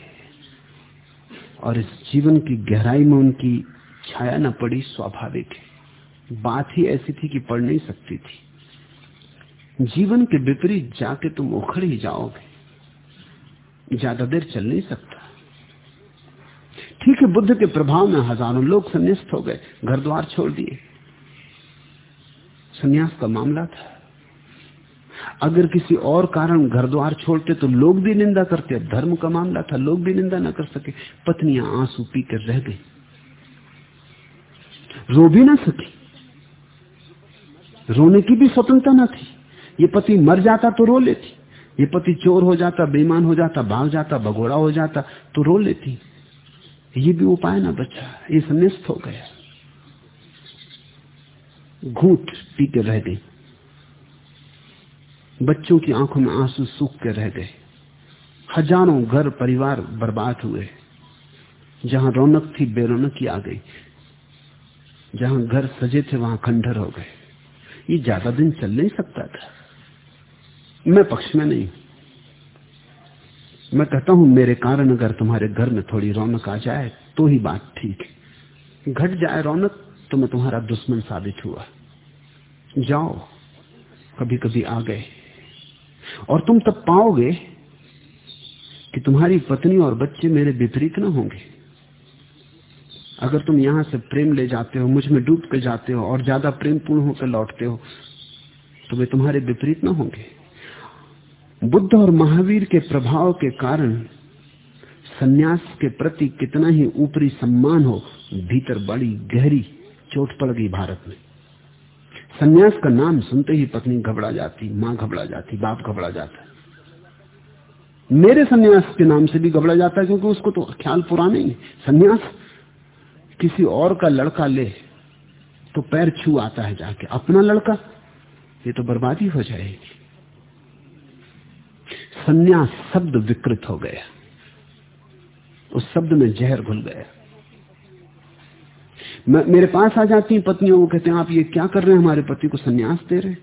और इस जीवन की गहराई में उनकी छाया न पड़ी, स्वाभाविक है। बात ही ऐसी थी कि पढ़ नहीं सकती थी। जीवन के विपरीत जाके तुम उखड़ ही जाओगे। ज़्यादा देर चल नहीं सकता। ठीक है, बुद्ध के प्रभाव में हज़ारों लोग संन्यास्त हो गए, घर द्वार छोड़ दिए। संन्यास का मामला था। अगर किसी और कारण घर द्वार छोड़ते तो लोग भी निंदा करते धर्म का मामला था, लोग भी निंदा ना कर सके, पत्नियाँ आँसू पी कर रह गई। रो भी ना सकी। रोने की भी स्वतंत्रता ना थी। ये पति मर जाता तो रो लेती। ये पति चोर हो जाता, बेईमान हो जाता, भाग जाता, भगोड़ा हो जाता तो रो लेती। ये भी उपाय ना बचा। ये संन्यास्त हो गया। घूट पी के रह गई बच्चों की आँखों में आँसू सूख के रह गए। हज़ारों घर परिवार बर्बाद हुए। जहाँ रौनक थी, बेरौनकी आ गई। जहाँ घर सजे थे, वहाँ खंडर हो गए। ये ज़्यादा दिन चल नहीं सकता था। मैं पक्ष में नहीं। मैं कहता हूँ, मेरे कारण अगर तुम्हारे घर में थोड़ी रौनक आ जाए तो ही बात ठीक है। घट जाए रौनक तो मैं तुम्हारा दुश्मन साबित हुआ। जाओ कभी कभी आ गए। और तुम तब पाओगे कि तुम्हारी पत्नी और बच्चे मेरे विपरीत न होंगे। अगर तुम यहाँ से प्रेम ले जाते हो, मुझमें डूब के जाते हो और ज़्यादा प्रेम पूर्ण होकर लौटते हो तो वे तुम्हारे विपरीत न होंगे। बुद्ध और महावीर के प्रभाव के कारण सन्यास के प्रति कितना ही ऊपरी सम्मान हो, भीतर बड़ी गहरी चोट पड़ गई भारत में। सन्यास का नाम सुनते ही पत्नी घबरा जाती, माँ घबरा जाती, बाप घबरा जाता मेरे सन्यास के नाम से भी घबरा जाता है क्योंकि उसको तो ख्याल पुराने ही। सन्यास किसी और का लड़का ले तो पैर छू आता है जाके। अपना लड़का, ये तो बर्बादी हो जाएगी। सन्यास शब्द विकृत हो गया। उस शब्द में जहर घुल गया। मेरे पास आ जाती है पत्नियों को, कहते हैं, आप ये क्या कर रहे हैं? हमारे पति को सन्यास दे रहे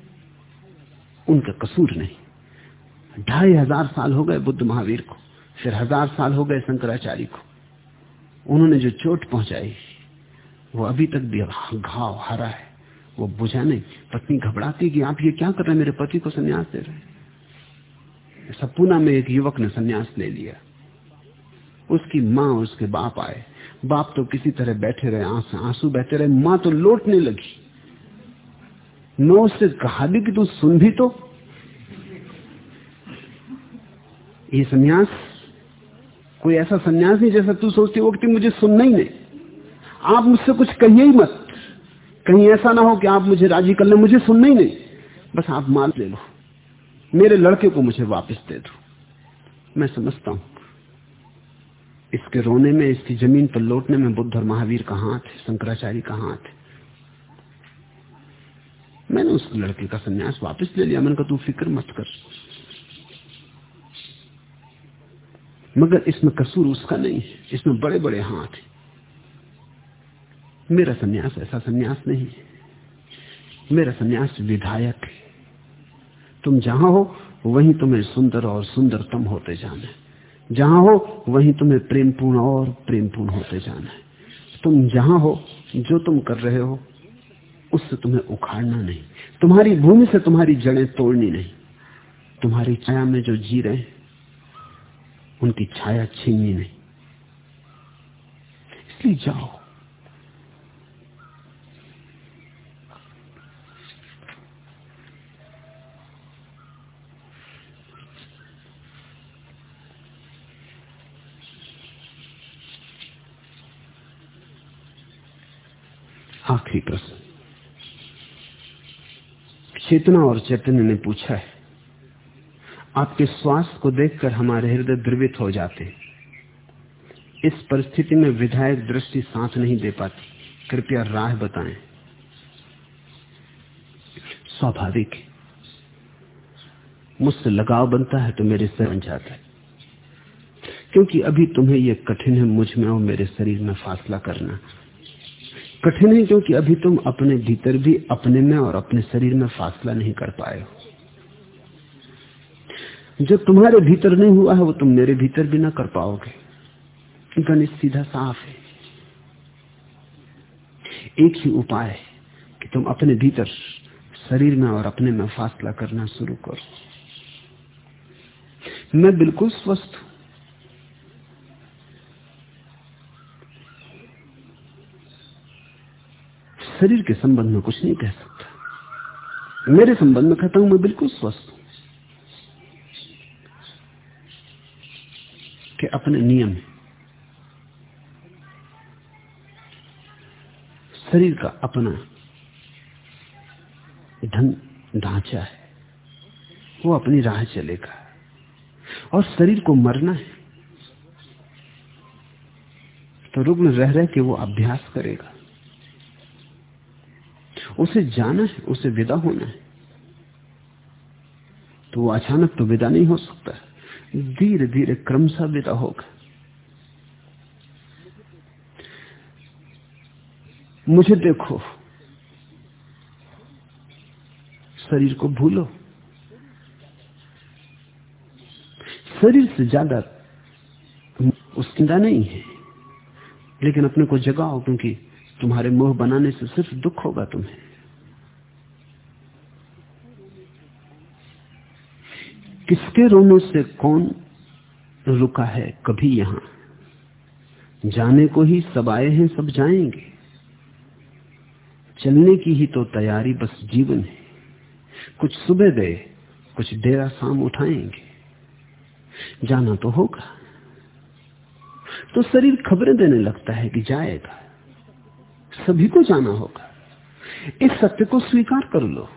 उनका कसूर नहीं। ढाई हज़ार साल हो गए बुद्ध महावीर को, फिर हज़ार साल हो गए शंकराचार्य को। उन्होंने जो चोट पहुंचाई, वो अभी तक भी घाव हरा है। वो बुझा नहीं। पत्नी घबराती कि, आप ये क्या कर रहे हैं? मेरे पति को सन्यास दे रहे सपूना में एक युवक ने संन्यास ले लिया। उसकी माँ उसके बाप आए। बाप तो किसी तरह बैठे रहे, आँसू आँसू बहते रहे, माँ तो लौटने लगी। मैं उससे कहा भी कि तू सुन भी तो। ये सन्यास, कोई ऐसा सन्यास नहीं जैसा तू सोचती वो कि मुझे सुनना ही नहीं। आप मुझसे कुछ कहिए ही मत। कहीं ऐसा ना हो कि आप मुझे राज़ी कर ले, मुझे सुनना ही नहीं। बस आप माल ले लो। मेरे लड़के को मुझे वापस दे दो। मैं समझता हूँ। इसके रोने में, इसकी ज़मीन पर लौटने में बुद्ध और महावीर का हाथ है, शंकराचार्य का हाथ मैंने उस लड़के का सन्यास वापस ले लिया, मैंने कहा, तू फ़िक्र मत कर। मगर इसमें कसूर उसका नहीं है, इसमें बड़े बड़े हाथ हैं। मेरा सन्यास ऐसा सन्यास नहीं है। मेरा सन्यास विधायक है। तुम जहाँ हो, वहीं तुम्हें सुंदर और सुंदरतम होते जाना है। जहाँ हो, वहीं तुम्हें प्रेमपूर्ण और प्रेमपूर्ण होते जाना है। तुम जहाँ हो, जो तुम कर रहे हो, उससे तुम्हें उखाड़ना नहीं। तुम्हारी भूमि से तुम्हारी जड़ें तोड़नी नहीं। तुम्हारी छाया में जो जी रहे उनकी छाया छीननी नहीं। इसलिए जाओ। आखिरी प्रश्न। चेतना और चैतन्य ने पूछा है, आपके स्वास्थ्य को देखकर हमारे हृदय द्रवित हो जाते इस परिस्थिति में विधायक दृष्टि साथ नहीं दे पाती। कृपया राह बताएँ। स्वाभाविक मुझसे लगाव बनता है तो मेरे से बन जाता है। क्योंकि अभी तुम्हें यह कठिन है मुझमें और मेरे शरीर में फासला करना। कठिन है क्योंकि अभी तुम अपने भीतर भी अपने में और अपने शरीर में फासला नहीं कर पाए हो। जो तुम्हारे भीतर नहीं हुआ है, वो तुम मेरे भीतर भी ना कर पाओगे। गणित सीधा साफ़ है। एक ही उपाय है कि तुम अपने भीतर, शरीर में और अपने में फासला करना शुरू करो। मैं बिल्कुल स्वस्थ हूँ। शरीर के संबंध में कुछ नहीं कह सकता। मेरे संबंध में कहता हूँ, मैं बिल्कुल स्वस्थ हूँ। के अपने नियम शरीर का अपना ढंग ढांचा है। वो अपनी राह चलेगा। और शरीर को मरना है। तो रुग्ण रह रहे के वो अभ्यास करेगा। उसे जाना है, उसे विदा होना है। तो वो अचानक तो विदा नहीं हो सकता। धीरे धीरे क्रमशः विदा होगा। मुझे देखो, शरीर को भूलो। शरीर से ज़्यादा उसकी नहीं है, लेकिन अपने को जगाओ, क्योंकि तुम्हारे मोह बनाने से सिर्फ़ दुख होगा तुम्हें। किसके रोने से कौन रुका है कभी यहाँ? जाने को ही सब आए हैं, सब जाएँगे। चलने की ही तो तैयारी बस जीवन है। कुछ सुबह गए, कुछ डेरा शाम उठाएँगे। जाना तो होगा। तो शरीर खबरें देने लगता है कि जाएगा। सभी को जाना होगा। इस सत्य को स्वीकार कर लो।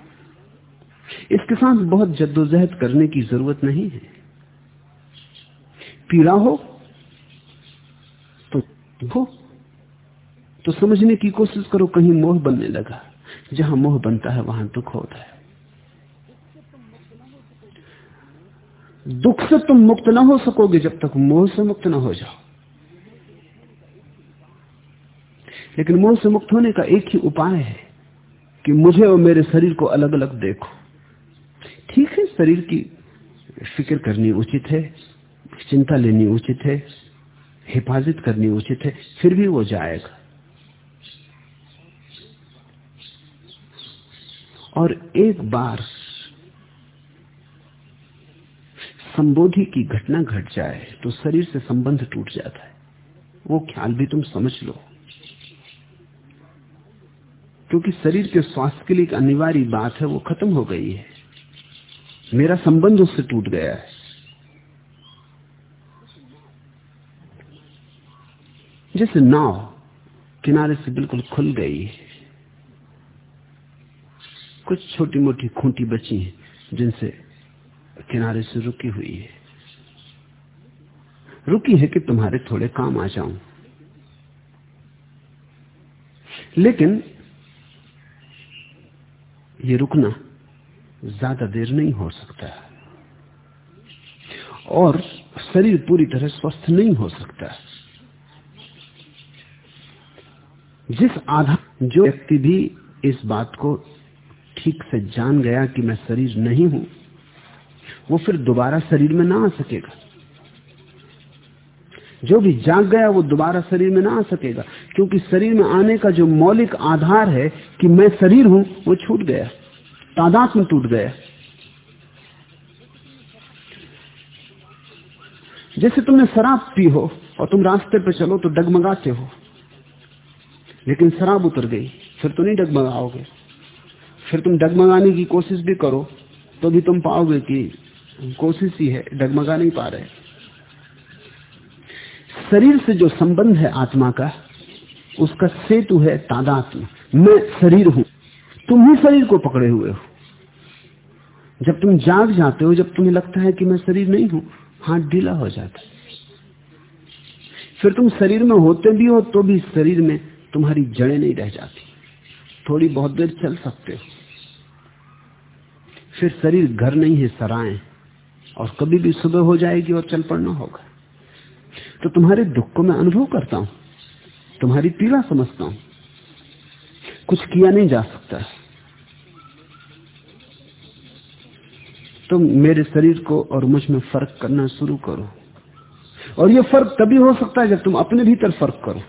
इसके साथ बहुत जद्दोजहद करने की ज़रूरत नहीं है। पीड़ा हो तो हो। तो समझने की कोशिश करो, कहीं मोह बनने लगा। जहाँ मोह बनता है, वहाँ दुख होता है। दुख से तुम मुक्त ना हो सकोगे, जब तक मोह से मुक्त ना हो जाओ। लेकिन मोह से मुक्त होने का एक ही उपाय है कि मुझे और मेरे शरीर को अलग अलग देखो। शरीर की फ़िक्र करनी उचित है, चिंता लेनी उचित है, हिफाजत करनी उचित है, फिर भी वो जाएगा। और एक बार संबोधि की घटना घट जाए तो शरीर से संबंध टूट जाता है। वो ख्याल भी तुम समझ लो। क्योंकि शरीर के स्वास्थ्य के लिए एक अनिवार्य बात है, वो खत्म हो गई है। मेरा संबंध उससे टूट गया है। जैसे नाव किनारे से बिल्कुल खुल गई है। कुछ छोटी मोटी खूंटी बची हैं, जिनसे किनारे से रुकी हुई है। रुकी है कि तुम्हारे थोड़े काम आ जाऊँ। लेकिन ये रुकना ज़्यादा देर नहीं हो सकता और शरीर पूरी तरह स्वस्थ नहीं हो सकता जिस आधार जो व्यक्ति भी इस बात को ठीक से जान गया कि मैं शरीर नहीं हूँ, वो फिर दोबारा शरीर में ना आ सकेगा। जो भी जाग गया, वो दोबारा शरीर में ना आ सकेगा। क्योंकि शरीर में आने का जो मौलिक आधार है कि मैं शरीर हूँ, वो छूट गया। तादाद में टूट गया जैसे तुमने शराब पी हो और तुम रास्ते पे चलो तो डगमगाते हो। लेकिन शराब उतर गई, फिर तो नहीं डगमगाओगे। फिर तुम डगमगाने की कोशिश भी करो तो भी तुम पाओगे कि कोशिश ही है, डगमगा नहीं पा रहे। शरीर से जो संबंध है आत्मा का, उसका सेतु है तादात्म मैं शरीर हूँ तुम ही शरीर को पकड़े हुए हो। जब तुम जाग जाते हो, जब तुम्हें लगता है कि मैं शरीर नहीं हूँ, हाथ ढीला हो जाता फिर तुम शरीर में होते भी हो तो भी शरीर में तुम्हारी जड़ें नहीं रह जाती। थोड़ी बहुत देर चल सकते हो। फिर शरीर घर नहीं है सराय और कभी भी सुबह हो जाएगी और चल पड़ना होगा। तो तुम्हारे दुख को मैं अनुभव करता हूँ, तुम्हारी पीड़ा समझता हूँ। कुछ किया नहीं जा सकता। तुम मेरे शरीर को और मुझमें फ़र्क करना शुरू करो। और ये फ़र्क तभी हो सकता है जब तुम अपने भीतर फ़र्क करो,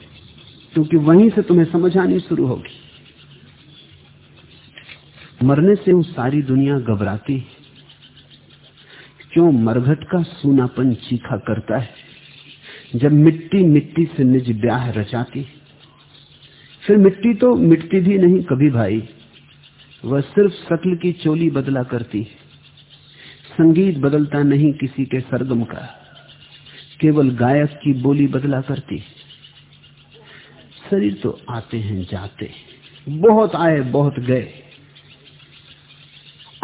क्योंकि वहीं से तुम्हें समझ आनी शुरू होगी। मरने से वो सारी दुनिया घबराती क्यों मरघट का सूनापन चीखा करता है? जब मिट्टी मिट्टी से निज ब्याह रचाती फिर मिट्टी तो मिटती भी नहीं कभी भाई। वह सिर्फ़ शक्ल की चोली बदला करती संगीत बदलता नहीं किसी के सरगम का। केवल गायक की बोली बदला करती। शरीर तो आते हैं, जाते बहुत आए, बहुत गए।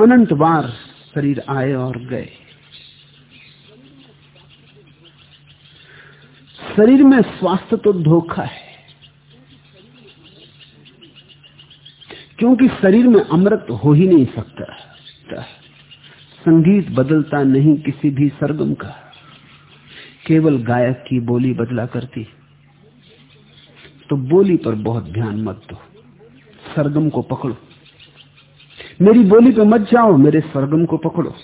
अनंत बार शरीर आए और गए। शरीर में स्वास्थ्य तो धोखा है। क्योंकि शरीर में अमृत हो ही नहीं सकता। संगीत बदलता नहीं किसी भी सरगम का। केवल गायक की बोली बदला करती। तो बोली पर बहुत ध्यान मत दो। सरगम को पकड़ो। मेरी बोली पे मत जाओ, मेरे सरगम को पकड़ो।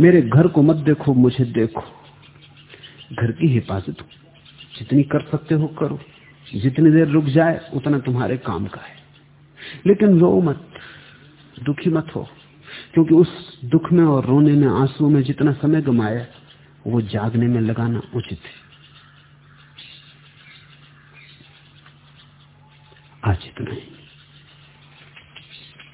मेरे घर को मत देखो, मुझे देखो। घर की हिफाजत जितनी कर सकते हो करो। जितनी देर रुक जाए, उतना तुम्हारे काम का है। लेकिन रो मत। दुखी मत हो। क्योंकि उस दुख में और रोने में आँसू में जितना समय गमाया, वो जागने में लगाना उचित है। आज इतना ही।